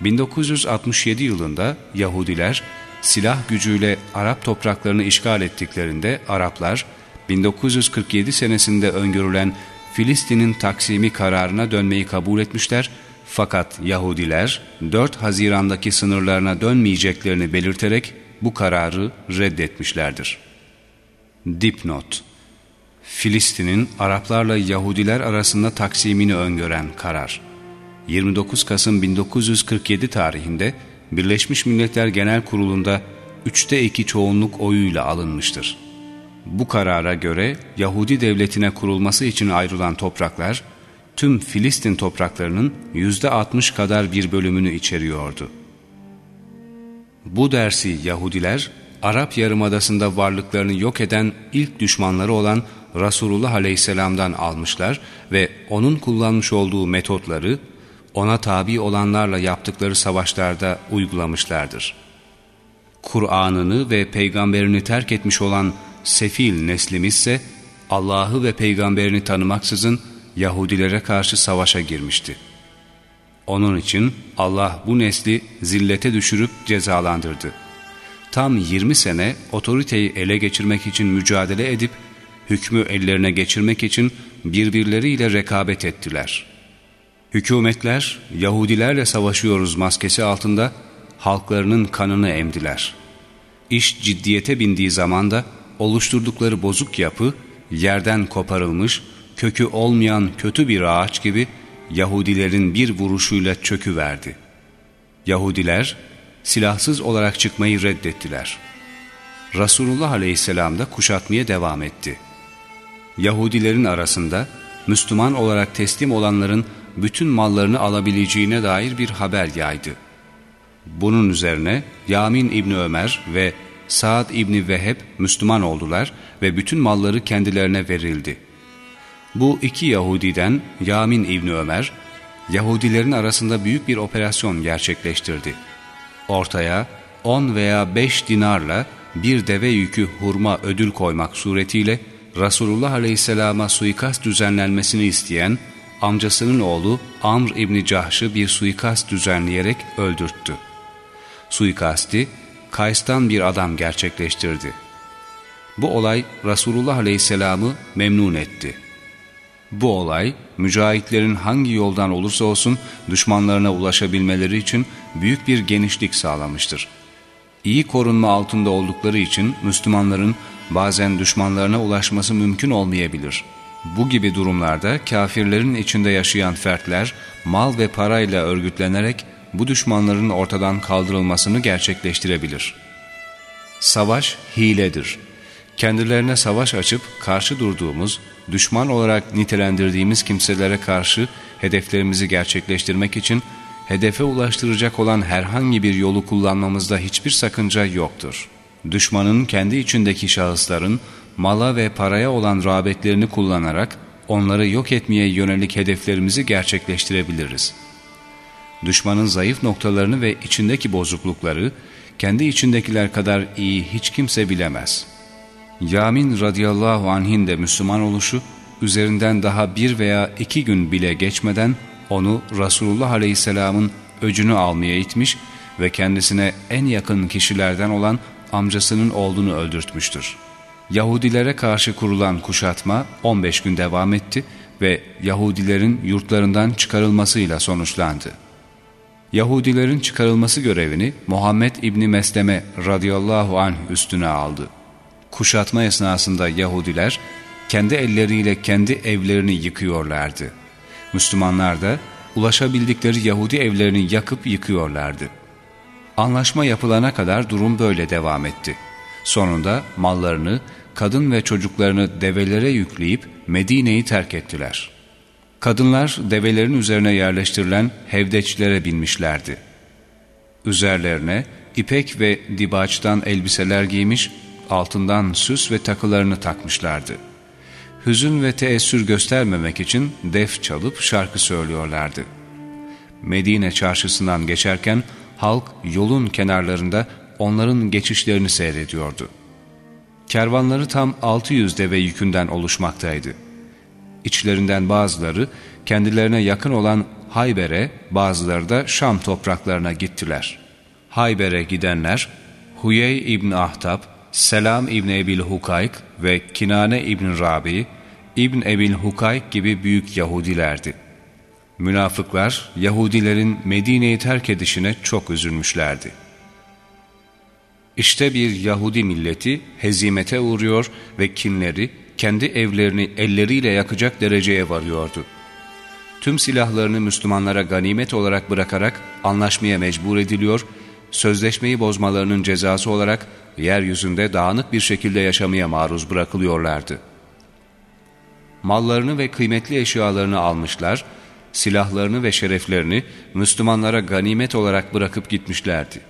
1967 yılında Yahudiler silah gücüyle Arap topraklarını işgal ettiklerinde Araplar 1947 senesinde öngörülen Filistin'in taksimi kararına dönmeyi kabul etmişler. Fakat Yahudiler 4 Haziran'daki sınırlarına dönmeyeceklerini belirterek bu kararı reddetmişlerdir. Dipnot. Filistin'in Araplarla Yahudiler arasında taksimini öngören karar 29 Kasım 1947 tarihinde Birleşmiş Milletler Genel Kurulu'nda üçte iki çoğunluk oyuyla alınmıştır. Bu karara göre Yahudi devletine kurulması için ayrılan topraklar, tüm Filistin topraklarının yüzde altmış kadar bir bölümünü içeriyordu. Bu dersi Yahudiler, Arap Yarımadası'nda varlıklarını yok eden ilk düşmanları olan Resulullah Aleyhisselam'dan almışlar ve onun kullanmış olduğu metotları, ona tabi olanlarla yaptıkları savaşlarda uygulamışlardır. Kur'an'ını ve peygamberini terk etmiş olan sefil neslimiz ise Allah'ı ve peygamberini tanımaksızın Yahudilere karşı savaşa girmişti. Onun için Allah bu nesli zillete düşürüp cezalandırdı. Tam 20 sene otoriteyi ele geçirmek için mücadele edip hükmü ellerine geçirmek için birbirleriyle rekabet ettiler.'' Hükümetler Yahudilerle savaşıyoruz maskesi altında halklarının kanını emdiler. İş ciddiyete bindiği zaman da oluşturdukları bozuk yapı yerden koparılmış, kökü olmayan kötü bir ağaç gibi Yahudilerin bir vuruşuyla çöküverdi. Yahudiler silahsız olarak çıkmayı reddettiler. Resulullah Aleyhisselam da kuşatmaya devam etti. Yahudilerin arasında Müslüman olarak teslim olanların bütün mallarını alabileceğine dair bir haber yaydı. Bunun üzerine Yamin İbni Ömer ve Saad İbni Veheb Müslüman oldular ve bütün malları kendilerine verildi. Bu iki Yahudiden Yamin İbni Ömer, Yahudilerin arasında büyük bir operasyon gerçekleştirdi. Ortaya 10 veya 5 dinarla bir deve yükü hurma ödül koymak suretiyle Resulullah Aleyhisselam'a suikast düzenlenmesini isteyen amcasının oğlu Amr İbni Cahş'ı bir suikast düzenleyerek öldürttü. Suikasti Kays'tan bir adam gerçekleştirdi. Bu olay Resulullah Aleyhisselam'ı memnun etti. Bu olay mücahitlerin hangi yoldan olursa olsun düşmanlarına ulaşabilmeleri için büyük bir genişlik sağlamıştır. İyi korunma altında oldukları için Müslümanların bazen düşmanlarına ulaşması mümkün olmayabilir.'' Bu gibi durumlarda kafirlerin içinde yaşayan fertler mal ve parayla örgütlenerek bu düşmanların ortadan kaldırılmasını gerçekleştirebilir. Savaş hiledir. Kendilerine savaş açıp karşı durduğumuz, düşman olarak nitelendirdiğimiz kimselere karşı hedeflerimizi gerçekleştirmek için hedefe ulaştıracak olan herhangi bir yolu kullanmamızda hiçbir sakınca yoktur. Düşmanın kendi içindeki şahısların mala ve paraya olan rağbetlerini kullanarak onları yok etmeye yönelik hedeflerimizi gerçekleştirebiliriz. Düşmanın zayıf noktalarını ve içindeki bozuklukları kendi içindekiler kadar iyi hiç kimse bilemez. Yamin radıyallahu anh'in de Müslüman oluşu, üzerinden daha bir veya iki gün bile geçmeden onu Resulullah aleyhisselamın öcünü almaya itmiş ve kendisine en yakın kişilerden olan amcasının oğlunu öldürtmüştür. Yahudilere karşı kurulan kuşatma 15 gün devam etti ve Yahudilerin yurtlarından çıkarılmasıyla sonuçlandı. Yahudilerin çıkarılması görevini Muhammed İbni Mesleme radıyallahu anh üstüne aldı. Kuşatma esnasında Yahudiler kendi elleriyle kendi evlerini yıkıyorlardı. Müslümanlar da ulaşabildikleri Yahudi evlerini yakıp yıkıyorlardı. Anlaşma yapılana kadar durum böyle devam etti. Sonunda mallarını, kadın ve çocuklarını develere yükleyip Medine'yi terk ettiler. Kadınlar develerin üzerine yerleştirilen hevdeçlere binmişlerdi. Üzerlerine ipek ve dibaçtan elbiseler giymiş, altından süs ve takılarını takmışlardı. Hüzün ve teessür göstermemek için def çalıp şarkı söylüyorlardı. Medine çarşısından geçerken halk yolun kenarlarında onların geçişlerini seyrediyordu. Kervanları tam 600 deve yükünden oluşmaktaydı. İçlerinden bazıları kendilerine yakın olan Hayber'e, bazıları da Şam topraklarına gittiler. Hayber'e gidenler Huyey İbn Ahtab, Selam İbn Ebil Hukayk ve Kinane İbn Rabi, İbn Ebil Hukayk gibi büyük Yahudilerdi. Münafıklar Yahudilerin Medine'yi terk edişine çok üzülmüşlerdi. İşte bir Yahudi milleti hezimete uğruyor ve kinleri kendi evlerini elleriyle yakacak dereceye varıyordu. Tüm silahlarını Müslümanlara ganimet olarak bırakarak anlaşmaya mecbur ediliyor, sözleşmeyi bozmalarının cezası olarak yeryüzünde dağınık bir şekilde yaşamaya maruz bırakılıyorlardı. Mallarını ve kıymetli eşyalarını almışlar, silahlarını ve şereflerini Müslümanlara ganimet olarak bırakıp gitmişlerdi.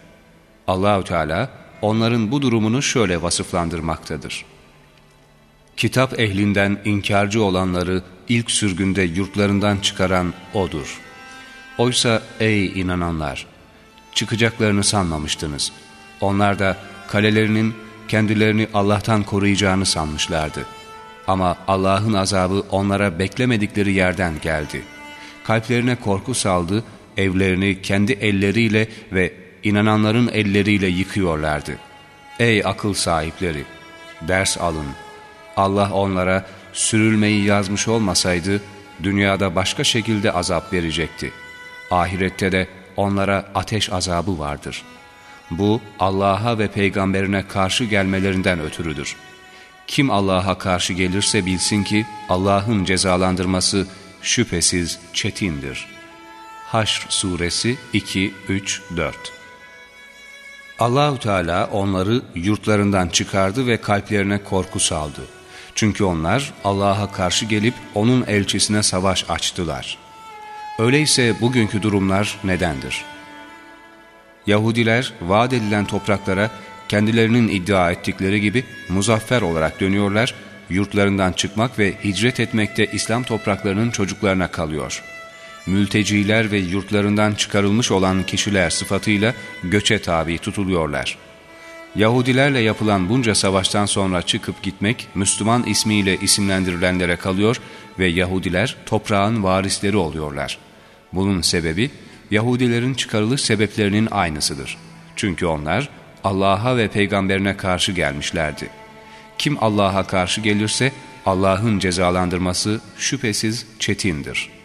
Allahü Teala onların bu durumunu şöyle vasıflandırmaktadır. Kitap ehlinden inkarcı olanları ilk sürgünde yurtlarından çıkaran O'dur. Oysa ey inananlar! Çıkacaklarını sanmamıştınız. Onlar da kalelerinin kendilerini Allah'tan koruyacağını sanmışlardı. Ama Allah'ın azabı onlara beklemedikleri yerden geldi. Kalplerine korku saldı, evlerini kendi elleriyle ve inananların elleriyle yıkıyorlardı. Ey akıl sahipleri! Ders alın. Allah onlara sürülmeyi yazmış olmasaydı, dünyada başka şekilde azap verecekti. Ahirette de onlara ateş azabı vardır. Bu Allah'a ve peygamberine karşı gelmelerinden ötürüdür. Kim Allah'a karşı gelirse bilsin ki Allah'ın cezalandırması şüphesiz çetindir. Haşr Suresi 2, 3, 4 Allahu Teala onları yurtlarından çıkardı ve kalplerine korku saldı. Çünkü onlar Allah'a karşı gelip onun elçisine savaş açtılar. Öyleyse bugünkü durumlar nedendir? Yahudiler vaat edilen topraklara kendilerinin iddia ettikleri gibi muzaffer olarak dönüyorlar, yurtlarından çıkmak ve hicret etmekte İslam topraklarının çocuklarına kalıyor. Mülteciler ve yurtlarından çıkarılmış olan kişiler sıfatıyla göçe tabi tutuluyorlar. Yahudilerle yapılan bunca savaştan sonra çıkıp gitmek Müslüman ismiyle isimlendirilenlere kalıyor ve Yahudiler toprağın varisleri oluyorlar. Bunun sebebi Yahudilerin çıkarılış sebeplerinin aynısıdır. Çünkü onlar Allah'a ve peygamberine karşı gelmişlerdi. Kim Allah'a karşı gelirse Allah'ın cezalandırması şüphesiz çetindir.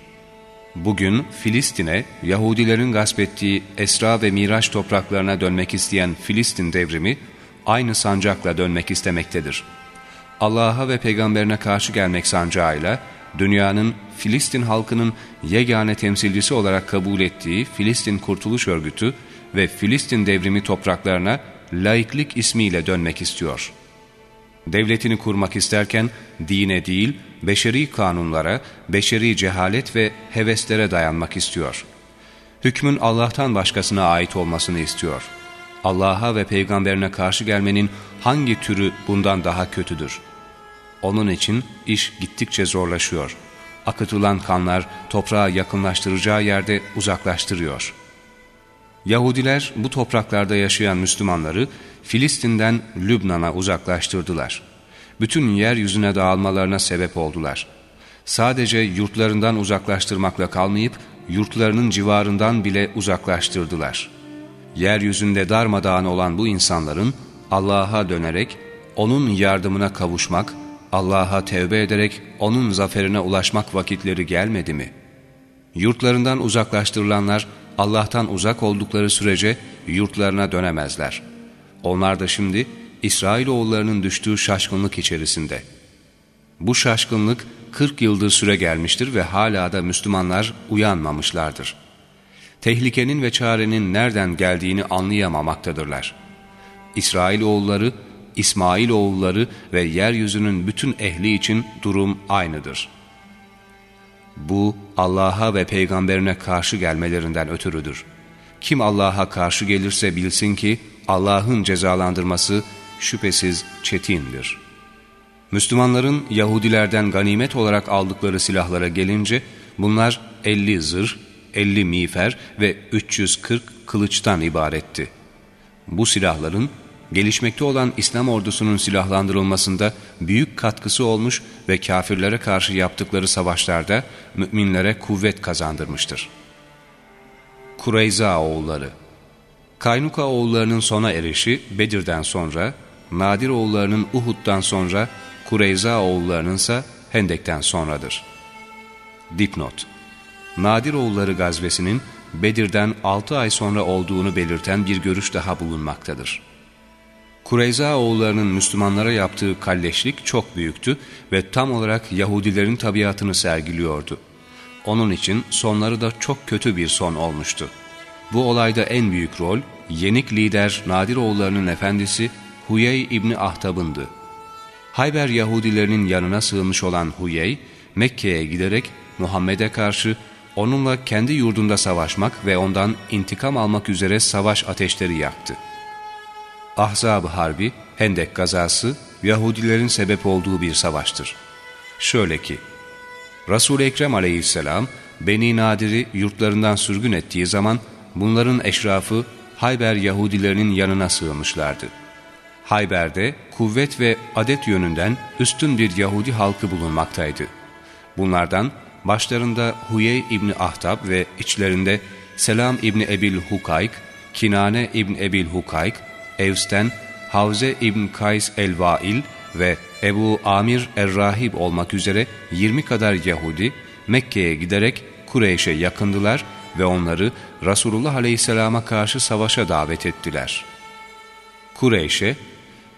Bugün Filistin'e Yahudilerin gasp ettiği Esra ve Miraç topraklarına dönmek isteyen Filistin devrimi aynı sancakla dönmek istemektedir. Allah'a ve peygamberine karşı gelmek sancağıyla dünyanın Filistin halkının yegane temsilcisi olarak kabul ettiği Filistin Kurtuluş Örgütü ve Filistin devrimi topraklarına laiklik ismiyle dönmek istiyor. Devletini kurmak isterken dine değil, beşeri kanunlara, beşeri cehalet ve heveslere dayanmak istiyor. Hükmün Allah'tan başkasına ait olmasını istiyor. Allah'a ve peygamberine karşı gelmenin hangi türü bundan daha kötüdür? Onun için iş gittikçe zorlaşıyor. Akıtılan kanlar toprağa yakınlaştıracağı yerde uzaklaştırıyor. Yahudiler bu topraklarda yaşayan Müslümanları Filistin'den Lübnan'a uzaklaştırdılar. Bütün yeryüzüne dağılmalarına sebep oldular. Sadece yurtlarından uzaklaştırmakla kalmayıp yurtlarının civarından bile uzaklaştırdılar. Yeryüzünde darmadağın olan bu insanların Allah'a dönerek O'nun yardımına kavuşmak, Allah'a tevbe ederek O'nun zaferine ulaşmak vakitleri gelmedi mi? Yurtlarından uzaklaştırılanlar Allah'tan uzak oldukları sürece yurtlarına dönemezler. Onlar da şimdi İsrailoğullarının düştüğü şaşkınlık içerisinde. Bu şaşkınlık 40 yıldır süre gelmiştir ve hala da Müslümanlar uyanmamışlardır. Tehlikenin ve çarenin nereden geldiğini anlayamamaktadırlar. İsrailoğulları, İsmailoğulları ve yeryüzünün bütün ehli için durum aynıdır. Bu Allah'a ve peygamberine karşı gelmelerinden ötürüdür. Kim Allah'a karşı gelirse bilsin ki Allah'ın cezalandırması şüphesiz çetindir. Müslümanların Yahudilerden ganimet olarak aldıkları silahlara gelince bunlar 50 zırh, 50 miğfer ve 340 kılıçtan ibaretti. Bu silahların gelişmekte olan İslam ordusunun silahlandırılmasında büyük katkısı olmuş ve kafirlere karşı yaptıkları savaşlarda müminlere kuvvet kazandırmıştır. Kureyza oğulları Kaynuka oğullarının sona erişi Bedir'den sonra, Nadir oğullarının Uhud'dan sonra, Kureyza oğullarının ise Hendek'ten sonradır. Dipnot Nadir oğulları gazvesinin Bedir'den 6 ay sonra olduğunu belirten bir görüş daha bulunmaktadır. Kureyza oğullarının Müslümanlara yaptığı kalleşlik çok büyüktü ve tam olarak Yahudilerin tabiatını sergiliyordu. Onun için sonları da çok kötü bir son olmuştu. Bu olayda en büyük rol yenik lider Nadir oğullarının efendisi Huyey İbni Ahtab'ındı. Hayber Yahudilerinin yanına sığınmış olan Huyey, Mekke'ye giderek Muhammed'e karşı onunla kendi yurdunda savaşmak ve ondan intikam almak üzere savaş ateşleri yaktı. Ahzab-ı Harbi, Hendek gazası, Yahudilerin sebep olduğu bir savaştır. Şöyle ki, Resul-i Ekrem aleyhisselam, Beni Nadir'i yurtlarından sürgün ettiği zaman bunların eşrafı Hayber Yahudilerinin yanına sığınmışlardı. Hayber'de kuvvet ve adet yönünden üstün bir Yahudi halkı bulunmaktaydı. Bunlardan başlarında Huyey İbni Ahtab ve içlerinde Selam İbni Ebil Hukayk, Kinane İbni Ebil Hukayk, Evs'ten Havze İbn Kays el-Vail ve Ebu Amir er-Rahib olmak üzere 20 kadar Yahudi Mekke'ye giderek Kureyş'e yakındılar ve onları Resulullah Aleyhisselam'a karşı savaşa davet ettiler. Kureyş'e,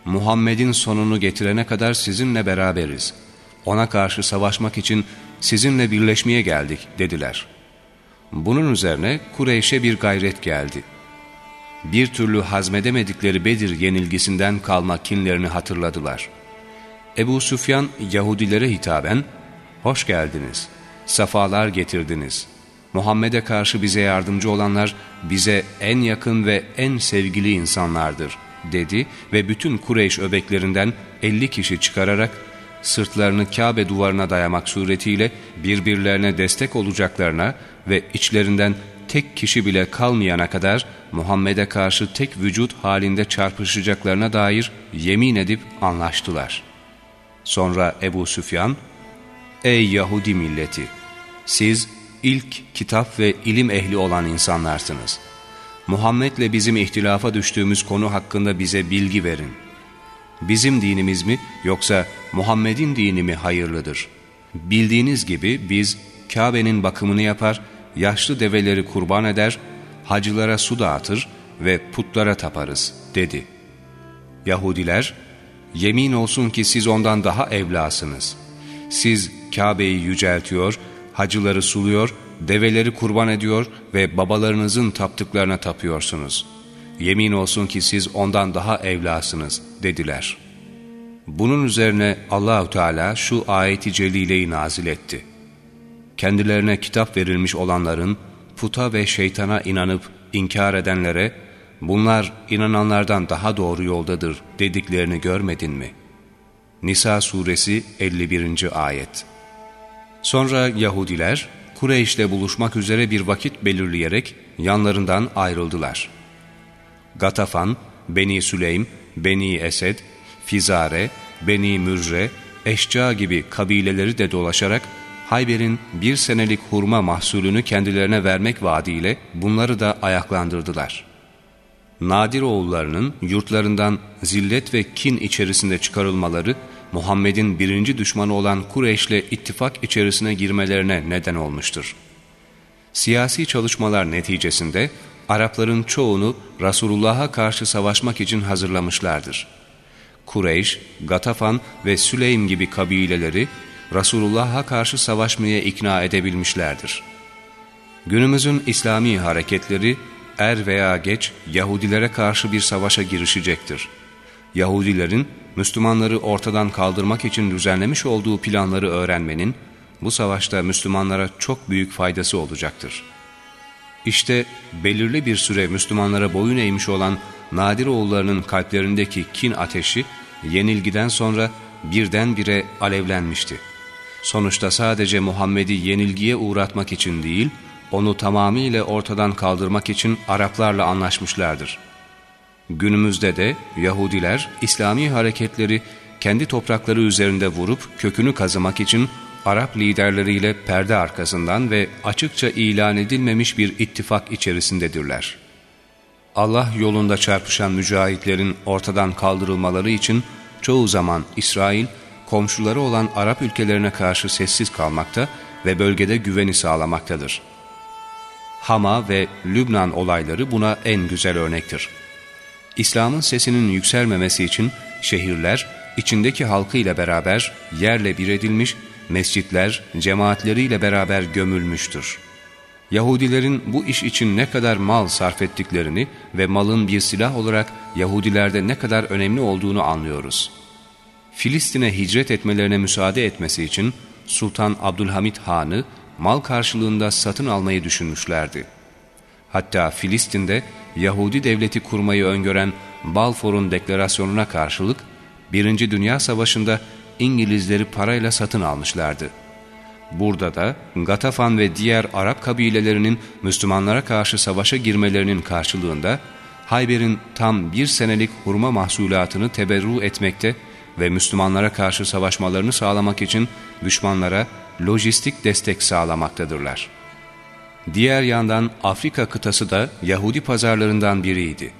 Muhammed'in sonunu getirene kadar sizinle beraberiz. Ona karşı savaşmak için sizinle birleşmeye geldik dediler. Bunun üzerine Kureyş'e bir gayret geldi bir türlü hazmedemedikleri Bedir yenilgisinden kalma kinlerini hatırladılar. Ebu Süfyan Yahudilere hitaben, ''Hoş geldiniz, safalar getirdiniz. Muhammed'e karşı bize yardımcı olanlar bize en yakın ve en sevgili insanlardır.'' Dedi ve bütün Kureyş öbeklerinden elli kişi çıkararak sırtlarını Kabe duvarına dayamak suretiyle birbirlerine destek olacaklarına ve içlerinden tek kişi bile kalmayana kadar Muhammed'e karşı tek vücut halinde çarpışacaklarına dair yemin edip anlaştılar. Sonra Ebu Süfyan, Ey Yahudi milleti! Siz ilk kitap ve ilim ehli olan insanlarsınız. Muhammed'le bizim ihtilafa düştüğümüz konu hakkında bize bilgi verin. Bizim dinimiz mi yoksa Muhammed'in dini mi hayırlıdır? Bildiğiniz gibi biz Kabe'nin bakımını yapar, yaşlı develeri kurban eder, hacılara su dağıtır ve putlara taparız dedi. Yahudiler, yemin olsun ki siz ondan daha evlasınız. Siz Kabe'yi yüceltiyor, hacıları suluyor, develeri kurban ediyor ve babalarınızın taptıklarına tapıyorsunuz. Yemin olsun ki siz ondan daha evlasınız dediler. Bunun üzerine Allahü Teala şu ayeti celileyi nazil etti. Kendilerine kitap verilmiş olanların puta ve şeytana inanıp inkar edenlere bunlar inananlardan daha doğru yoldadır dediklerini görmedin mi? Nisa suresi 51. ayet Sonra Yahudiler Kureyş'le buluşmak üzere bir vakit belirleyerek yanlarından ayrıldılar. Gatafan, Beni Süleym, Beni Esed, Fizare, Beni Mürre, Eşca gibi kabileleri de dolaşarak Hayber'in bir senelik hurma mahsulünü kendilerine vermek vaadiyle bunları da ayaklandırdılar. Nadir oğullarının yurtlarından zillet ve kin içerisinde çıkarılmaları Muhammed'in birinci düşmanı olan Kureyş'le ittifak içerisine girmelerine neden olmuştur. Siyasi çalışmalar neticesinde Arapların çoğunu Resulullah'a karşı savaşmak için hazırlamışlardır. Kureyş, Gatafan ve Süleym gibi kabileleri Resulullah'a karşı savaşmaya ikna edebilmişlerdir. Günümüzün İslami hareketleri er veya geç Yahudilere karşı bir savaşa girişecektir. Yahudilerin Müslümanları ortadan kaldırmak için düzenlemiş olduğu planları öğrenmenin bu savaşta Müslümanlara çok büyük faydası olacaktır. İşte belirli bir süre Müslümanlara boyun eğmiş olan Nadir oğullarının kalplerindeki kin ateşi yenilgiden sonra birdenbire alevlenmişti. Sonuçta sadece Muhammed'i yenilgiye uğratmak için değil, onu tamamıyla ortadan kaldırmak için Araplarla anlaşmışlardır. Günümüzde de Yahudiler İslami hareketleri kendi toprakları üzerinde vurup kökünü kazımak için Arap liderleriyle perde arkasından ve açıkça ilan edilmemiş bir ittifak içerisindedirler. Allah yolunda çarpışan mücahitlerin ortadan kaldırılmaları için çoğu zaman İsrail, komşuları olan Arap ülkelerine karşı sessiz kalmakta ve bölgede güveni sağlamaktadır. Hama ve Lübnan olayları buna en güzel örnektir. İslam'ın sesinin yükselmemesi için şehirler içindeki halkıyla beraber yerle bir edilmiş, mescitler cemaatleriyle beraber gömülmüştür. Yahudilerin bu iş için ne kadar mal sarf ettiklerini ve malın bir silah olarak Yahudilerde ne kadar önemli olduğunu anlıyoruz. Filistin'e hicret etmelerine müsaade etmesi için Sultan Abdülhamit Han'ı mal karşılığında satın almayı düşünmüşlerdi. Hatta Filistin'de Yahudi devleti kurmayı öngören Balfour'un deklarasyonuna karşılık Birinci Dünya Savaşı'nda İngilizleri parayla satın almışlardı. Burada da Gatafan ve diğer Arap kabilelerinin Müslümanlara karşı savaşa girmelerinin karşılığında Hayber'in tam bir senelik hurma mahsulatını teberru etmekte ve Müslümanlara karşı savaşmalarını sağlamak için düşmanlara lojistik destek sağlamaktadırlar. Diğer yandan Afrika kıtası da Yahudi pazarlarından biriydi.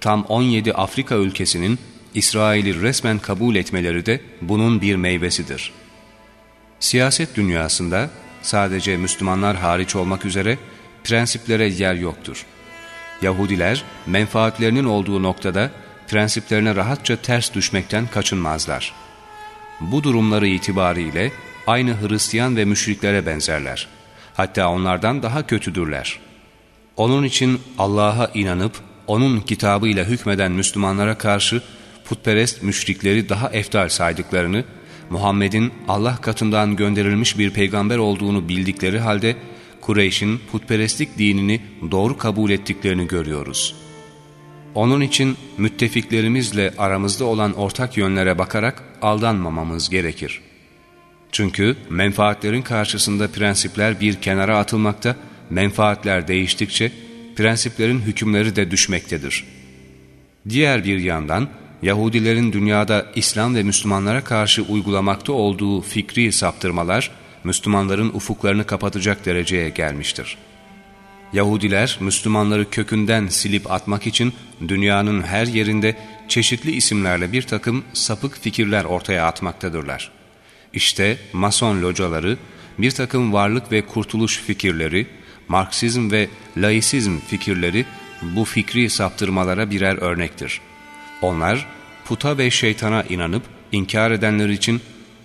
Tam 17 Afrika ülkesinin İsrail'i resmen kabul etmeleri de bunun bir meyvesidir. Siyaset dünyasında sadece Müslümanlar hariç olmak üzere prensiplere yer yoktur. Yahudiler menfaatlerinin olduğu noktada prensiplerine rahatça ters düşmekten kaçınmazlar. Bu durumları itibariyle aynı Hristiyan ve müşriklere benzerler. Hatta onlardan daha kötüdürler. Onun için Allah'a inanıp onun kitabıyla hükmeden Müslümanlara karşı putperest müşrikleri daha eftal saydıklarını, Muhammed'in Allah katından gönderilmiş bir peygamber olduğunu bildikleri halde Kureyş'in putperestlik dinini doğru kabul ettiklerini görüyoruz. Onun için müttefiklerimizle aramızda olan ortak yönlere bakarak aldanmamamız gerekir. Çünkü menfaatlerin karşısında prensipler bir kenara atılmakta, menfaatler değiştikçe prensiplerin hükümleri de düşmektedir. Diğer bir yandan Yahudilerin dünyada İslam ve Müslümanlara karşı uygulamakta olduğu fikri saptırmalar, Müslümanların ufuklarını kapatacak dereceye gelmiştir. Yahudiler Müslümanları kökünden silip atmak için dünyanın her yerinde çeşitli isimlerle bir takım sapık fikirler ortaya atmaktadırlar. İşte Mason locaları, bir takım varlık ve kurtuluş fikirleri, Marksizm ve laisizm fikirleri bu fikri saptırmalara birer örnektir. Onlar puta ve şeytana inanıp inkar edenler için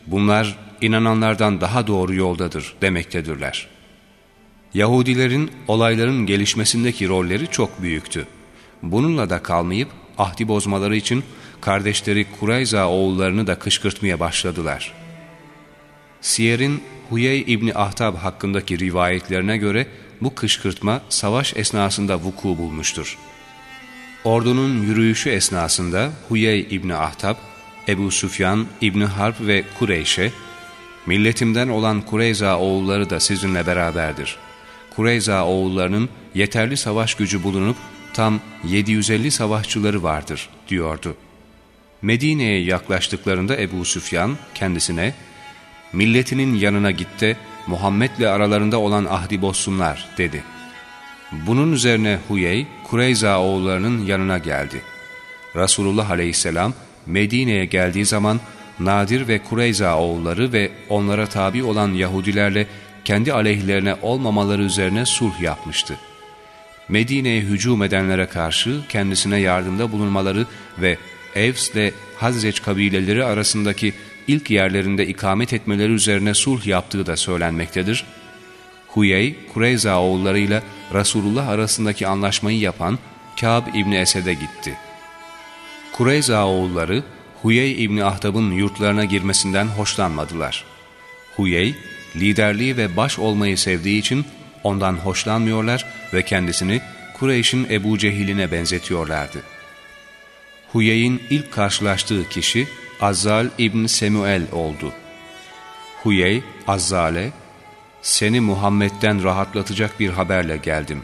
bunlar inananlardan daha doğru yoldadır demektedirler. Yahudilerin olayların gelişmesindeki rolleri çok büyüktü. Bununla da kalmayıp ahdi bozmaları için kardeşleri Kurayza oğullarını da kışkırtmaya başladılar. Siyer'in Huyey İbni Ahtab hakkındaki rivayetlerine göre bu kışkırtma savaş esnasında vuku bulmuştur. Ordunun yürüyüşü esnasında Huyey İbni Ahtab, Ebu Süfyan İbni Harp ve Kureyş'e, milletimden olan Kureyza oğulları da sizinle beraberdir. Kureyza oğullarının yeterli savaş gücü bulunup tam 750 savaşçıları vardır diyordu. Medine'ye yaklaştıklarında Ebu Süfyan kendisine milletinin yanına gitti Muhammed'le aralarında olan ahdi bozsunlar dedi. Bunun üzerine Huyey Kureyza oğullarının yanına geldi. Resulullah aleyhisselam Medine'ye geldiği zaman Nadir ve Kureyza oğulları ve onlara tabi olan Yahudilerle kendi aleyhlerine olmamaları üzerine sulh yapmıştı. Medine'ye hücum edenlere karşı kendisine yardımda bulunmaları ve Evs ile Hazreç kabileleri arasındaki ilk yerlerinde ikamet etmeleri üzerine sulh yaptığı da söylenmektedir. Huyey, Kureyza oğullarıyla Resulullah arasındaki anlaşmayı yapan Kâb İbni Esed'e gitti. Kureyza oğulları Huyey İbni Ahtab'ın yurtlarına girmesinden hoşlanmadılar. Huyey, liderliği ve baş olmayı sevdiği için ondan hoşlanmıyorlar ve kendisini Kureyş'in Ebu Cehil'ine benzetiyorlardı. Huyey'in ilk karşılaştığı kişi Azzal İbn Semuel oldu. Huyey, Azzal'e, seni Muhammed'den rahatlatacak bir haberle geldim.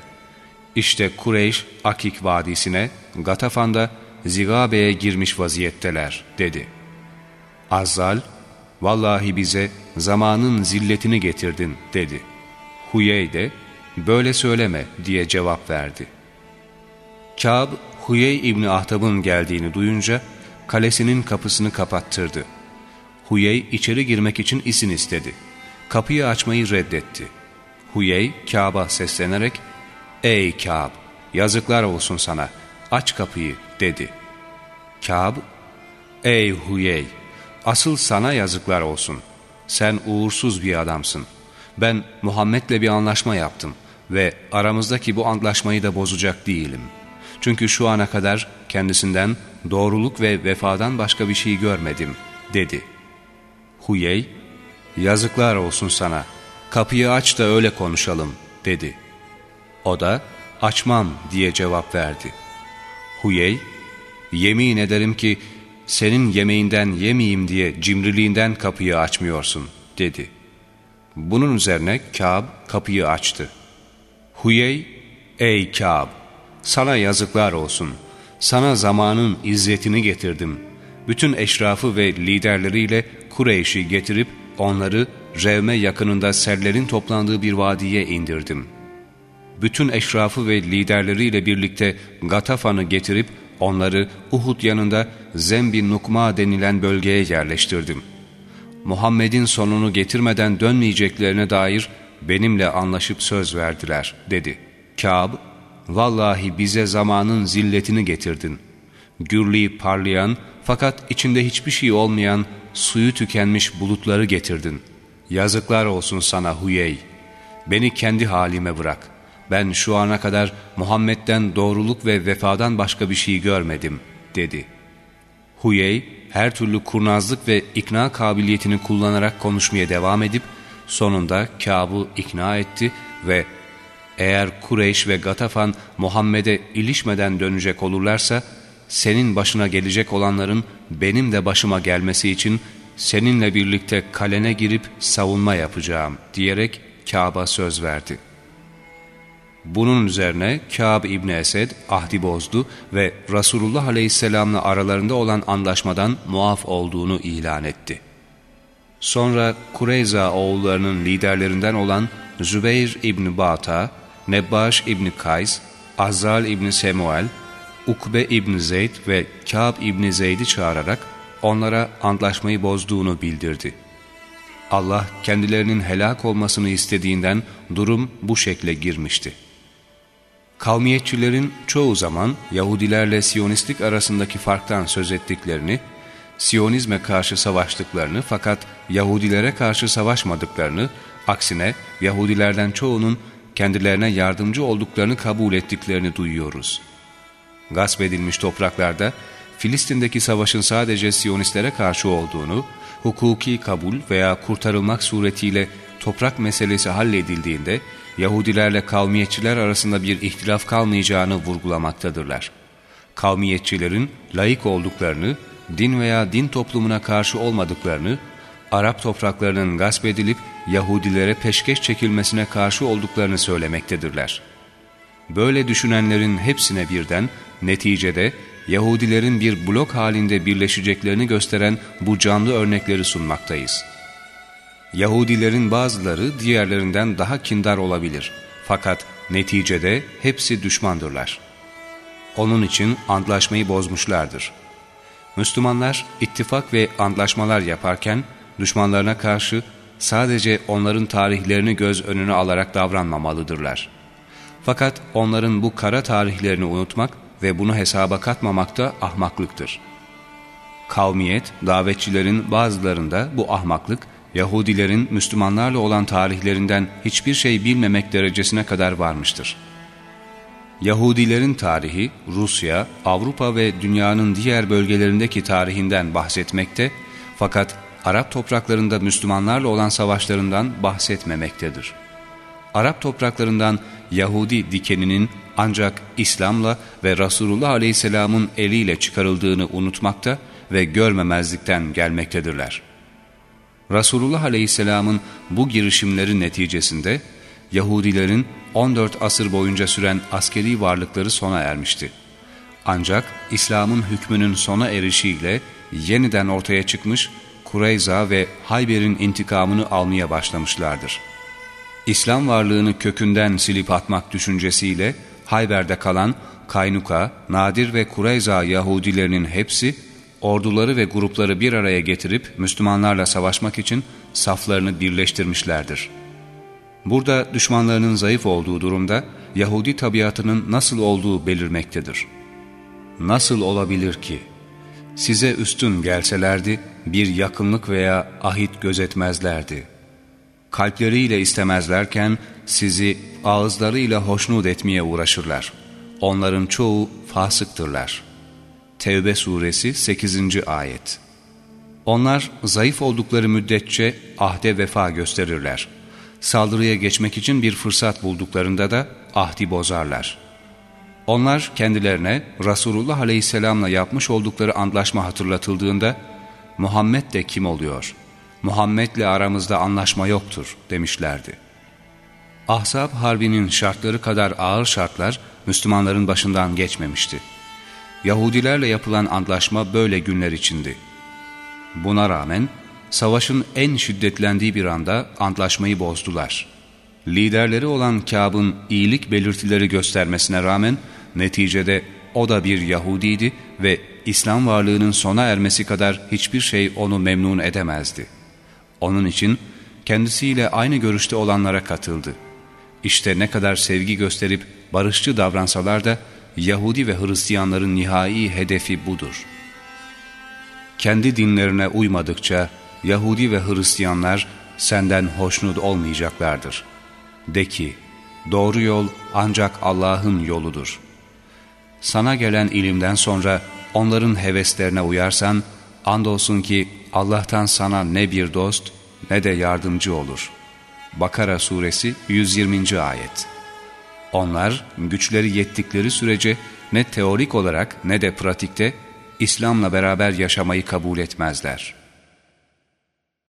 İşte Kureyş, Akik Vadisi'ne, Gatafan'da Zigabe'ye girmiş vaziyetteler, dedi. Azzal, vallahi bize zamanın zilletini getirdin, dedi. Huyey de, böyle söyleme diye cevap verdi. Kâb, Huyey İbni Ahtab'ın geldiğini duyunca, kalesinin kapısını kapattırdı. Huyey içeri girmek için izin istedi. Kapıyı açmayı reddetti. Huyey Kâb'a seslenerek ''Ey Kâb, yazıklar olsun sana, aç kapıyı.'' dedi. Kâb ''Ey Huyey, asıl sana yazıklar olsun. Sen uğursuz bir adamsın. Ben Muhammed'le bir anlaşma yaptım ve aramızdaki bu anlaşmayı da bozacak değilim. Çünkü şu ana kadar kendisinden doğruluk ve vefadan başka bir şey görmedim, dedi. Huyey, yazıklar olsun sana, kapıyı aç da öyle konuşalım, dedi. O da, açmam diye cevap verdi. Huyey, yemin ederim ki senin yemeğinden yemeyeyim diye cimriliğinden kapıyı açmıyorsun, dedi. Bunun üzerine Kâb kapıyı açtı. Huyey, ey Kâb, sana yazıklar olsun.'' Sana zamanın izzetini getirdim. Bütün eşrafı ve liderleriyle Kureyş'i getirip onları Revme yakınında serlerin toplandığı bir vadiye indirdim. Bütün eşrafı ve liderleriyle birlikte Gatafan'ı getirip onları Uhud yanında Zembi Nukma denilen bölgeye yerleştirdim. Muhammed'in sonunu getirmeden dönmeyeceklerine dair benimle anlaşıp söz verdiler, dedi. Kâb, Vallahi bize zamanın zilletini getirdin. Gürleyip parlayan fakat içinde hiçbir şey olmayan suyu tükenmiş bulutları getirdin. Yazıklar olsun sana Huyey. Beni kendi halime bırak. Ben şu ana kadar Muhammed'den doğruluk ve vefadan başka bir şey görmedim, dedi. Huyey, her türlü kurnazlık ve ikna kabiliyetini kullanarak konuşmaya devam edip, sonunda Kâb'ı ikna etti ve eğer Kureyş ve Gatafan Muhammed'e ilişmeden dönecek olurlarsa, senin başına gelecek olanların benim de başıma gelmesi için seninle birlikte kalene girip savunma yapacağım diyerek Kâb'a söz verdi. Bunun üzerine Kâb İbni Esed ahdi bozdu ve Resulullah Aleyhisselam'la aralarında olan anlaşmadan muaf olduğunu ilan etti. Sonra Kureyza oğullarının liderlerinden olan Zübeyir İbni Bata, Nebbaş İbni Kays, Azal İbni Semuel, Ukbe İbni Zeyd ve Kâb İbni Zeyd'i çağırarak onlara antlaşmayı bozduğunu bildirdi. Allah kendilerinin helak olmasını istediğinden durum bu şekle girmişti. Kavmiyetçilerin çoğu zaman Yahudilerle Siyonistlik arasındaki farktan söz ettiklerini, Siyonizme karşı savaştıklarını fakat Yahudilere karşı savaşmadıklarını, aksine Yahudilerden çoğunun kendilerine yardımcı olduklarını kabul ettiklerini duyuyoruz. Gasp edilmiş topraklarda Filistin'deki savaşın sadece Siyonistlere karşı olduğunu, hukuki kabul veya kurtarılmak suretiyle toprak meselesi halledildiğinde Yahudilerle kavmiyetçiler arasında bir ihtilaf kalmayacağını vurgulamaktadırlar. Kavmiyetçilerin laik olduklarını, din veya din toplumuna karşı olmadıklarını, Arap topraklarının gasp edilip Yahudilere peşkeş çekilmesine karşı olduklarını söylemektedirler. Böyle düşünenlerin hepsine birden neticede Yahudilerin bir blok halinde birleşeceklerini gösteren bu canlı örnekleri sunmaktayız. Yahudilerin bazıları diğerlerinden daha kindar olabilir. Fakat neticede hepsi düşmandırlar. Onun için antlaşmayı bozmuşlardır. Müslümanlar ittifak ve antlaşmalar yaparken düşmanlarına karşı sadece onların tarihlerini göz önüne alarak davranmamalıdırlar. Fakat onların bu kara tarihlerini unutmak ve bunu hesaba katmamak da ahmaklıktır. Kavmiyet, davetçilerin bazılarında bu ahmaklık, Yahudilerin Müslümanlarla olan tarihlerinden hiçbir şey bilmemek derecesine kadar varmıştır. Yahudilerin tarihi, Rusya, Avrupa ve dünyanın diğer bölgelerindeki tarihinden bahsetmekte fakat Arap topraklarında Müslümanlarla olan savaşlarından bahsetmemektedir. Arap topraklarından Yahudi dikeninin ancak İslam'la ve Resulullah Aleyhisselam'ın eliyle çıkarıldığını unutmakta ve görmemezlikten gelmektedirler. Resulullah Aleyhisselam'ın bu girişimleri neticesinde Yahudilerin 14 asır boyunca süren askeri varlıkları sona ermişti. Ancak İslam'ın hükmünün sona erişiyle yeniden ortaya çıkmış Kureyza ve Hayber'in intikamını almaya başlamışlardır. İslam varlığını kökünden silip atmak düşüncesiyle Hayber'de kalan Kaynuka, Nadir ve Kureyza Yahudilerinin hepsi orduları ve grupları bir araya getirip Müslümanlarla savaşmak için saflarını birleştirmişlerdir. Burada düşmanlarının zayıf olduğu durumda Yahudi tabiatının nasıl olduğu belirmektedir. Nasıl olabilir ki? Size üstün gelselerdi bir yakınlık veya ahit gözetmezlerdi. Kalpleriyle istemezlerken sizi ağızlarıyla hoşnut etmeye uğraşırlar. Onların çoğu fasıktırlar. Tevbe suresi 8. ayet Onlar zayıf oldukları müddetçe ahde vefa gösterirler. Saldırıya geçmek için bir fırsat bulduklarında da ahdi bozarlar. Onlar kendilerine Resulullah Aleyhisselam'la yapmış oldukları antlaşma hatırlatıldığında Muhammed de kim oluyor? Muhammed'le aramızda anlaşma yoktur demişlerdi. Ahzab Harbi'nin şartları kadar ağır şartlar Müslümanların başından geçmemişti. Yahudilerle yapılan antlaşma böyle günler içindi. Buna rağmen savaşın en şiddetlendiği bir anda antlaşmayı bozdular. Liderleri olan Kâb'ın iyilik belirtileri göstermesine rağmen neticede o da bir Yahudiydi ve İslam varlığının sona ermesi kadar hiçbir şey onu memnun edemezdi. Onun için kendisiyle aynı görüşte olanlara katıldı. İşte ne kadar sevgi gösterip barışçı davransalar da Yahudi ve Hristiyanların nihai hedefi budur. Kendi dinlerine uymadıkça Yahudi ve Hristiyanlar senden hoşnut olmayacaklardır. De ki, doğru yol ancak Allah'ın yoludur. Sana gelen ilimden sonra onların heveslerine uyarsan, andolsun ki Allah'tan sana ne bir dost ne de yardımcı olur. Bakara suresi 120. ayet Onlar güçleri yettikleri sürece ne teorik olarak ne de pratikte İslam'la beraber yaşamayı kabul etmezler.''